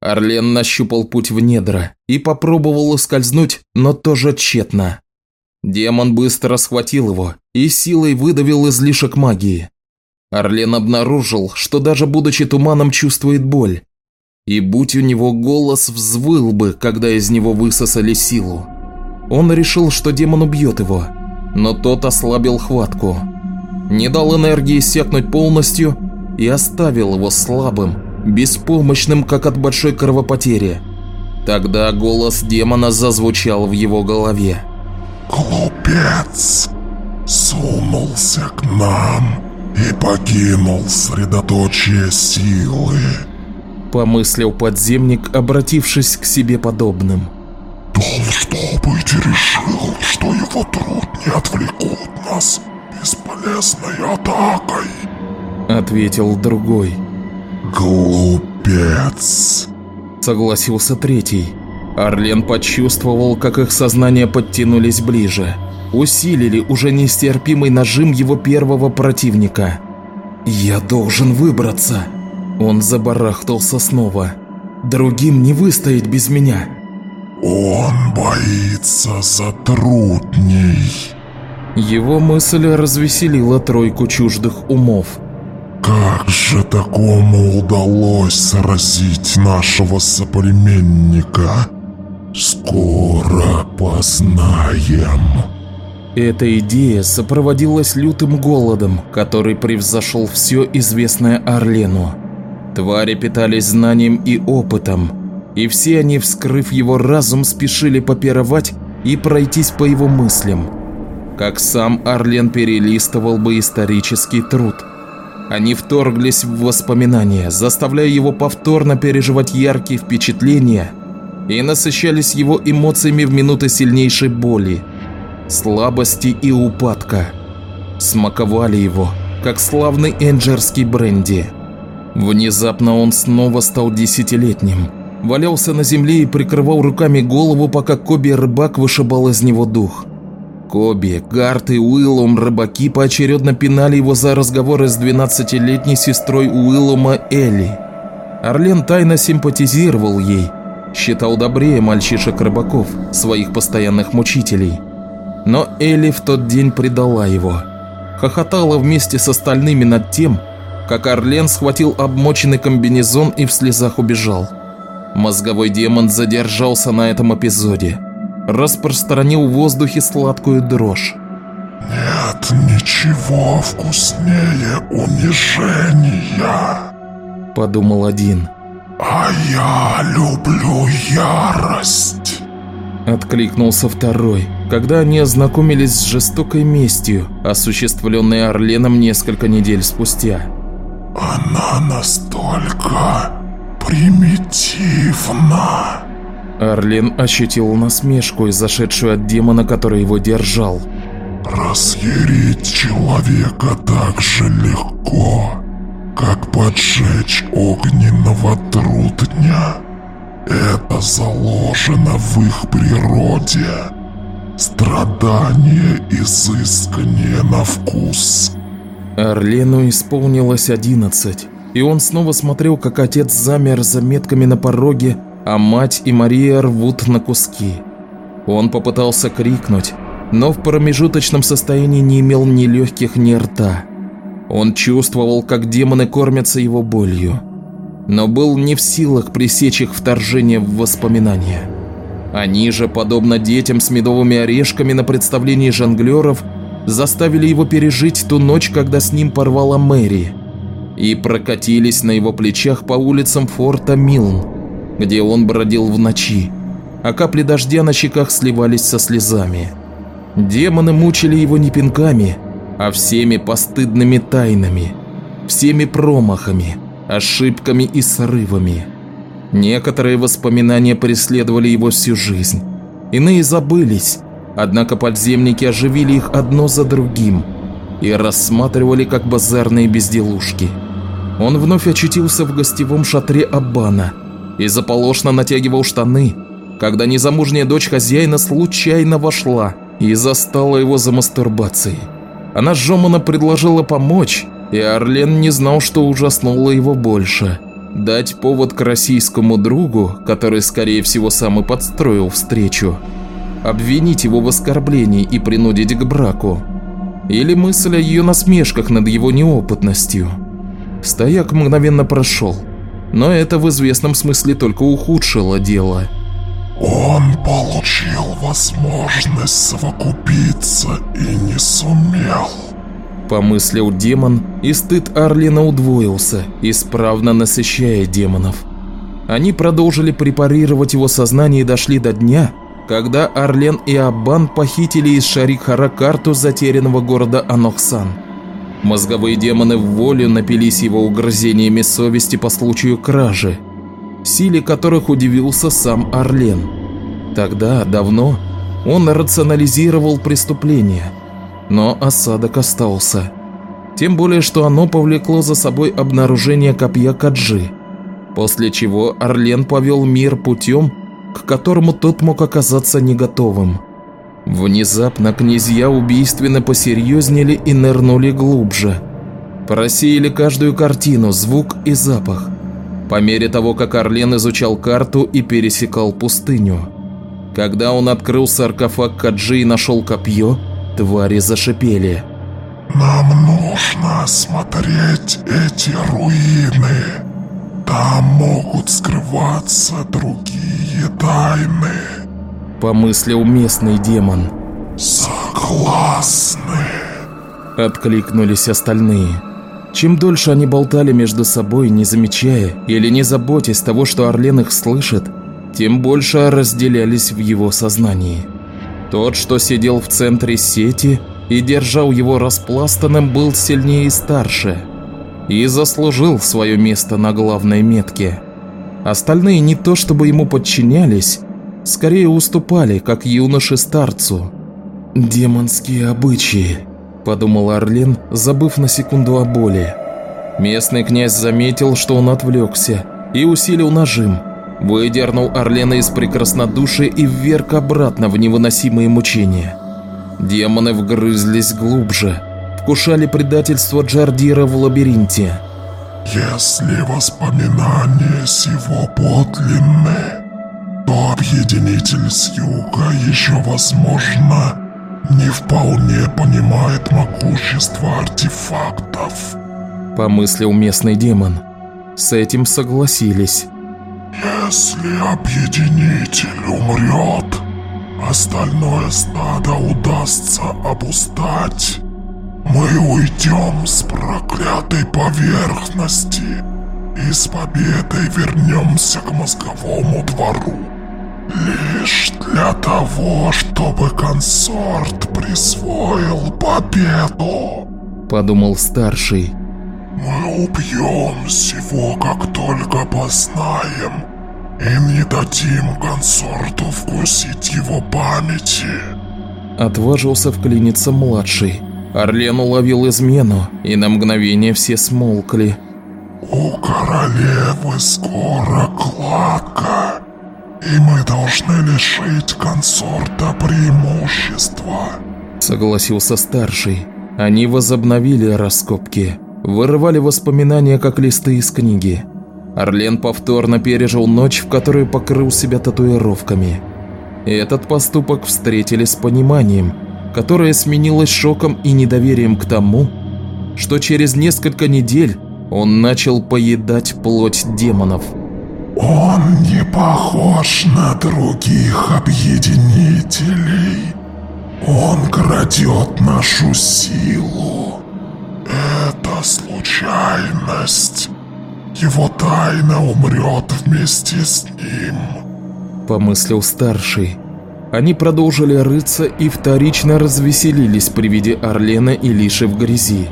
Орлен нащупал путь в недра и попробовал скользнуть, но тоже тщетно. Демон быстро схватил его и силой выдавил излишек магии. Орлен обнаружил, что даже будучи туманом чувствует боль. И будь у него голос, взвыл бы, когда из него высосали силу. Он решил, что демон убьет его, но тот ослабил хватку. Не дал энергии иссякнуть полностью и оставил его слабым, беспомощным, как от большой кровопотери. Тогда голос демона зазвучал в его голове. «Глупец! Сунулся к нам и покинул средоточие силы!» Помыслил подземник, обратившись к себе подобным. «Должно быть, решил, что его труд не отвлекут нас бесполезной атакой!» Ответил другой. «Глупец!» Согласился третий. Орлен почувствовал, как их сознания подтянулись ближе. Усилили уже нестерпимый нажим его первого противника. «Я должен выбраться!» Он забарахтался снова. «Другим не выстоять без меня!» «Он боится затрудней!» Его мысль развеселила тройку чуждых умов – как же такому удалось сразить нашего соплеменника? Скоро познаем. Эта идея сопроводилась лютым голодом, который превзошел все известное Орлену. Твари питались знанием и опытом, и все они, вскрыв его разум, спешили попировать и пройтись по его мыслям. Как сам Орлен перелистывал бы исторический труд – они вторглись в воспоминания, заставляя его повторно переживать яркие впечатления и насыщались его эмоциями в минуты сильнейшей боли, слабости и упадка. Смаковали его, как славный энджерский бренди. Внезапно он снова стал десятилетним. Валялся на земле и прикрывал руками голову, пока Коби рыбак вышибал из него дух. Коби, Гарт и Уиллум рыбаки поочередно пинали его за разговоры с 12-летней сестрой Уиллума Элли. Орлен тайно симпатизировал ей, считал добрее мальчишек-рыбаков, своих постоянных мучителей. Но Элли в тот день предала его. Хохотала вместе с остальными над тем, как Орлен схватил обмоченный комбинезон и в слезах убежал. Мозговой демон задержался на этом эпизоде – распространил в воздухе сладкую дрожь. «Нет ничего вкуснее унижения», – подумал один. «А я люблю ярость», – откликнулся второй, когда они ознакомились с жестокой местью, осуществленной Орленом несколько недель спустя. «Она настолько примитивна». Арлин ощутил насмешку, изошедшую от демона, который его держал. «Разъярить человека так же легко, как поджечь огненного трудня. Это заложено в их природе. Страдание, изыскание на вкус». Орлену исполнилось одиннадцать, и он снова смотрел, как отец замер за метками на пороге а мать и Мария рвут на куски. Он попытался крикнуть, но в промежуточном состоянии не имел ни легких, ни рта. Он чувствовал, как демоны кормятся его болью, но был не в силах пресечь их вторжение в воспоминания. Они же, подобно детям с медовыми орешками на представлении жонглеров, заставили его пережить ту ночь, когда с ним порвала Мэри, и прокатились на его плечах по улицам форта Милн, где он бродил в ночи, а капли дождя на щеках сливались со слезами. Демоны мучили его не пинками, а всеми постыдными тайнами, всеми промахами, ошибками и срывами. Некоторые воспоминания преследовали его всю жизнь, иные забылись, однако подземники оживили их одно за другим и рассматривали как базарные безделушки. Он вновь очутился в гостевом шатре Аббана – и заполошно натягивал штаны, когда незамужняя дочь хозяина случайно вошла и застала его за мастурбацией. Она сжёманно предложила помочь, и Орлен не знал, что ужаснуло его больше. Дать повод к российскому другу, который, скорее всего, сам и подстроил встречу. Обвинить его в оскорблении и принудить к браку. Или мысль о ее насмешках над его неопытностью. Стояк мгновенно прошел, но это в известном смысле только ухудшило дело. Он получил возможность совокупиться и не сумел. Помыслил демон, и стыд Арлина удвоился, исправно насыщая демонов. Они продолжили препарировать его сознание и дошли до дня, когда Арлен и Аббан похитили из Шарикхара карту затерянного города Анохсан. Мозговые демоны в волю напились его угрызениями совести по случаю кражи, силе которых удивился сам Арлен. Тогда, давно, он рационализировал преступление – но осадок остался. Тем более, что оно повлекло за собой обнаружение копья Каджи, после чего Орлен повел мир путем, к которому тот мог оказаться не готовым. Внезапно князья убийственно посерьезнели и нырнули глубже. Просеяли каждую картину, звук и запах. По мере того, как Орлен изучал карту и пересекал пустыню. Когда он открыл саркофаг Каджи и нашел копье, Твари зашипели. «Нам нужно осмотреть эти руины. Там могут скрываться другие тайны», – помыслил местный демон. «Согласны», – откликнулись остальные. Чем дольше они болтали между собой, не замечая или не заботясь того, что Орлен их слышит, тем больше разделялись в его сознании. Тот, что сидел в центре сети и держал его распластанным, был сильнее и старше. И заслужил свое место на главной метке. Остальные не то чтобы ему подчинялись, скорее уступали, как юноше старцу. «Демонские обычаи», – подумал Орлен, забыв на секунду о боли. Местный князь заметил, что он отвлекся, и усилил нажим – выдернул Орлена из прекраснодушия и вверг обратно в невыносимые мучения. Демоны вгрызлись глубже, вкушали предательство Джардира в лабиринте. «Если воспоминания сего подлинны, то объединитель с юга еще, возможно, не вполне понимает могущество артефактов», – помыслил местный демон. С этим согласились. Если объединитель умрет, остальное стадо удастся обустать. Мы уйдем с проклятой поверхности и с победой вернемся к мозговому двору. Лишь для того, чтобы консорт присвоил победу. Подумал старший. Мы убьем всего, как только познаем, и не дадим консорту вкусить его памяти. Отважился вклиниться младший. Орлен уловил измену, и на мгновение все смолкли. У королевы скоро кладка, и мы должны лишить консорта преимущества. Согласился старший. Они возобновили раскопки вырывали воспоминания, как листы из книги. Орлен повторно пережил ночь, в которой покрыл себя татуировками. Этот поступок встретили с пониманием, которое сменилось шоком и недоверием к тому, что через несколько недель он начал поедать плоть демонов. «Он не похож на других объединителей. Он крадет нашу силу. Это случайность. Его тайна умрет вместе с ним. Помыслил старший. Они продолжили рыться и вторично развеселились при виде Орлена и Лиши в грязи.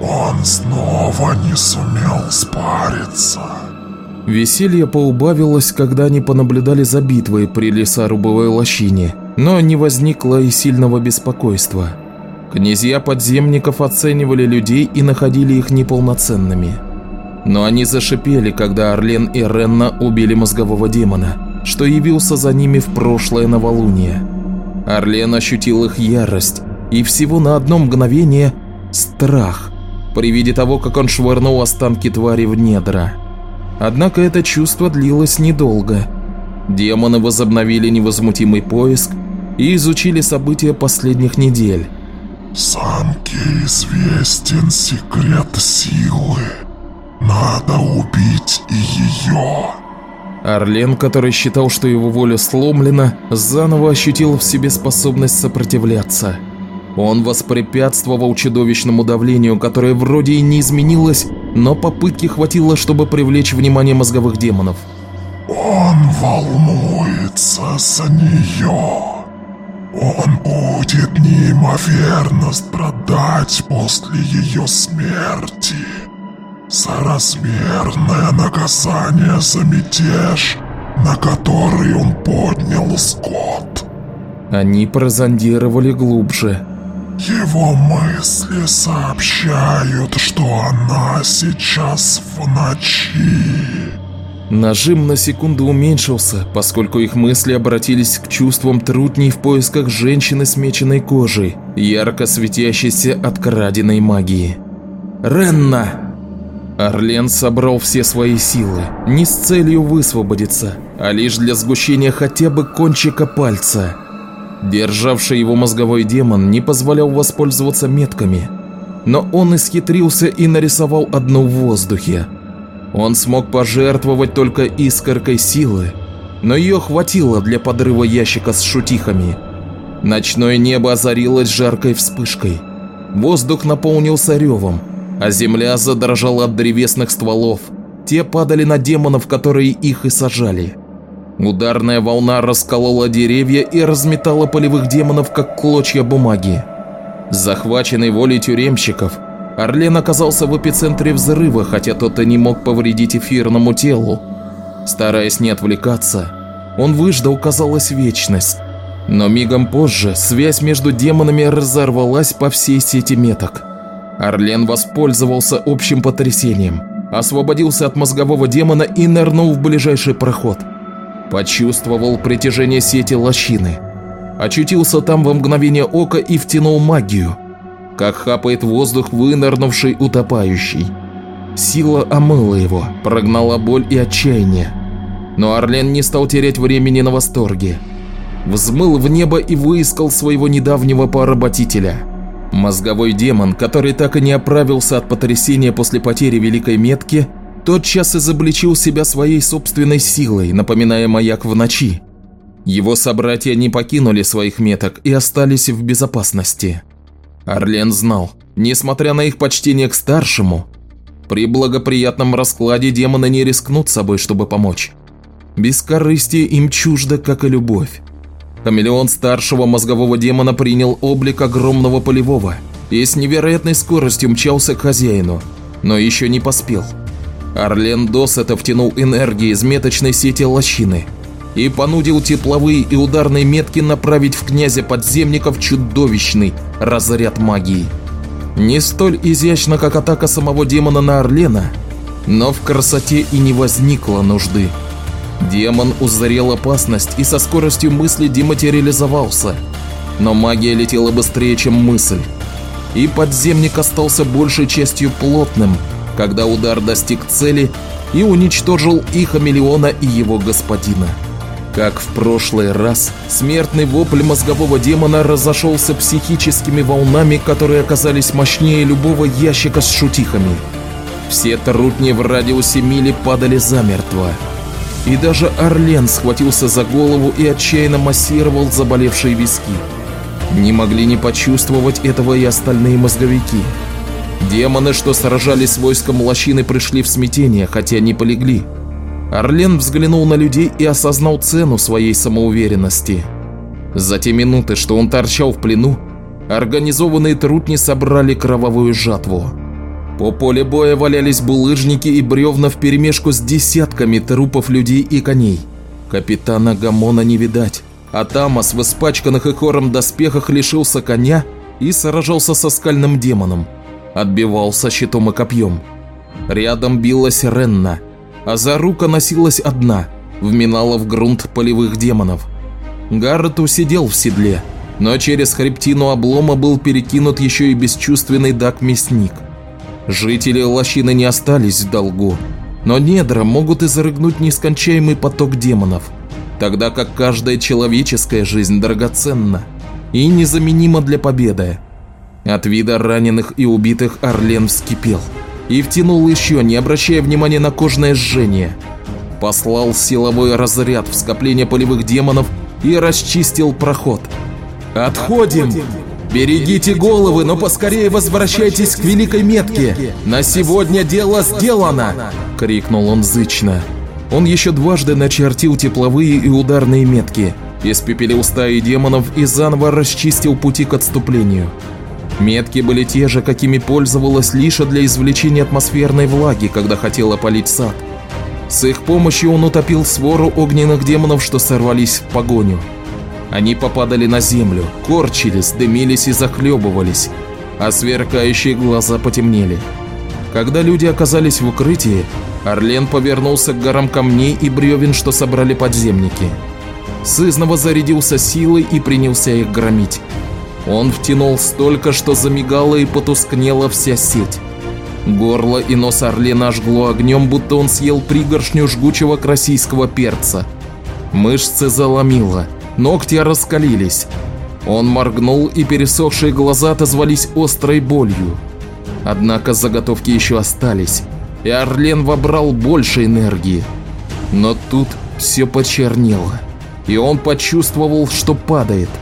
Он снова не сумел спариться. Веселье поубавилось, когда они понаблюдали за битвой при лесорубовой лощине, но не возникло и сильного беспокойства. Князья подземников оценивали людей и находили их неполноценными. Но они зашипели, когда Орлен и Ренна убили мозгового демона, что явился за ними в прошлое новолуние. Орлен ощутил их ярость и всего на одно мгновение страх при виде того, как он швырнул останки твари в недра. Однако это чувство длилось недолго. Демоны возобновили невозмутимый поиск и изучили события последних недель. «Самке известен секрет силы. Надо убить и ее». Орлен, который считал, что его воля сломлена, заново ощутил в себе способность сопротивляться. Он воспрепятствовал чудовищному давлению, которое вроде и не изменилось, но попытки хватило, чтобы привлечь внимание мозговых демонов. «Он волнуется за нее. Он будет неимоверно страдать после ее смерти» соразмерное наказание за мятеж, на который он поднял скот. Они прозондировали глубже. Его мысли сообщают, что она сейчас в ночи. Нажим на секунду уменьшился, поскольку их мысли обратились к чувствам трутней в поисках женщины с меченой кожей, ярко светящейся от краденой магии. «Ренна!» Орлен собрал все свои силы, не с целью высвободиться, а лишь для сгущения хотя бы кончика пальца. Державший его мозговой демон не позволял воспользоваться метками, но он исхитрился и нарисовал одну в воздухе. Он смог пожертвовать только искоркой силы, но ее хватило для подрыва ящика с шутихами. Ночное небо озарилось жаркой вспышкой. Воздух наполнился ревом, а земля задрожала от древесных стволов. Те падали на демонов, которые их и сажали. Ударная волна расколола деревья и разметала полевых демонов, как клочья бумаги. Захваченный волей тюремщиков, Орлен оказался в эпицентре взрыва, хотя тот и не мог повредить эфирному телу. Стараясь не отвлекаться, он выждал, казалось, вечность. Но мигом позже связь между демонами разорвалась по всей сети меток. Орлен воспользовался общим потрясением, освободился от мозгового демона и нырнул в ближайший проход. Почувствовал притяжение сети лощины. Очутился там во мгновение ока и втянул магию, как хапает воздух вынырнувший утопающий. Сила омыла его, прогнала боль и отчаяние. Но Орлен не стал терять времени на восторге. Взмыл в небо и выискал своего недавнего поработителя – Мозговой демон, который так и не оправился от потрясения после потери Великой Метки, тотчас изобличил себя своей собственной силой, напоминая маяк в ночи. Его собратья не покинули своих меток и остались в безопасности. Орлен знал, несмотря на их почтение к старшему, при благоприятном раскладе демоны не рискнут собой, чтобы помочь. Бескорыстие им чуждо, как и любовь. Хамелеон старшего мозгового демона принял облик огромного полевого и с невероятной скоростью мчался к хозяину, но еще не поспел. Орлен досыта втянул энергии из меточной сети лощины и понудил тепловые и ударные метки направить в князя подземников чудовищный разряд магии. Не столь изящно, как атака самого демона на Орлена, но в красоте и не возникло нужды. Демон узрел опасность и со скоростью мысли дематериализовался. Но магия летела быстрее, чем мысль. И подземник остался большей частью плотным, когда удар достиг цели и уничтожил и хамелеона, и его господина. Как в прошлый раз, смертный вопль мозгового демона разошелся психическими волнами, которые оказались мощнее любого ящика с шутихами. Все трутни в радиусе мили падали замертво. И даже Орлен схватился за голову и отчаянно массировал заболевшие виски. Не могли не почувствовать этого и остальные мозговики. Демоны, что сражались с войском лощины, пришли в смятение, хотя не полегли. Орлен взглянул на людей и осознал цену своей самоуверенности. За те минуты, что он торчал в плену, организованные трутни собрали кровавую жатву. По полю боя валялись булыжники и бревна вперемешку с десятками трупов людей и коней. Капитана Гамона не видать, а Тамас в испачканных и доспехах лишился коня и сражался со скальным демоном. Отбивался щитом и копьем. Рядом билась Ренна, а за рука носилась одна, вминала в грунт полевых демонов. Гаррет усидел в седле, но через хребтину облома был перекинут еще и бесчувственный дак-мясник. Жители лощины не остались в долгу, но недра могут изрыгнуть нескончаемый поток демонов, тогда как каждая человеческая жизнь драгоценна и незаменима для победы. От вида раненых и убитых Орлен вскипел и втянул еще, не обращая внимания на кожное жжение. Послал силовой разряд в скопление полевых демонов и расчистил проход. «Отходим! Берегите головы, но поскорее возвращайтесь к Великой Метке! На сегодня дело сделано!» – крикнул он зычно. Он еще дважды начертил тепловые и ударные метки, испепелил стаи демонов и заново расчистил пути к отступлению. Метки были те же, какими пользовалась Лиша для извлечения атмосферной влаги, когда хотела полить сад. С их помощью он утопил свору огненных демонов, что сорвались в погоню. Они попадали на землю, корчились, дымились и захлебывались, а сверкающие глаза потемнели. Когда люди оказались в укрытии, Орлен повернулся к горам камней и бревен, что собрали подземники. Сызнова зарядился силой и принялся их громить. Он втянул столько, что замигала и потускнела вся сеть. Горло и нос Орлена жгло огнем, будто он съел пригоршню жгучего красийского перца. Мышцы заломило, ногти раскалились. Он моргнул, и пересохшие глаза отозвались острой болью. Однако заготовки еще остались, и Орлен вобрал больше энергии. Но тут все почернело, и он почувствовал, что падает –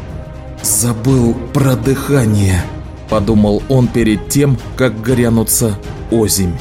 «Забыл про дыхание», – подумал он перед тем, как горянутся озимь.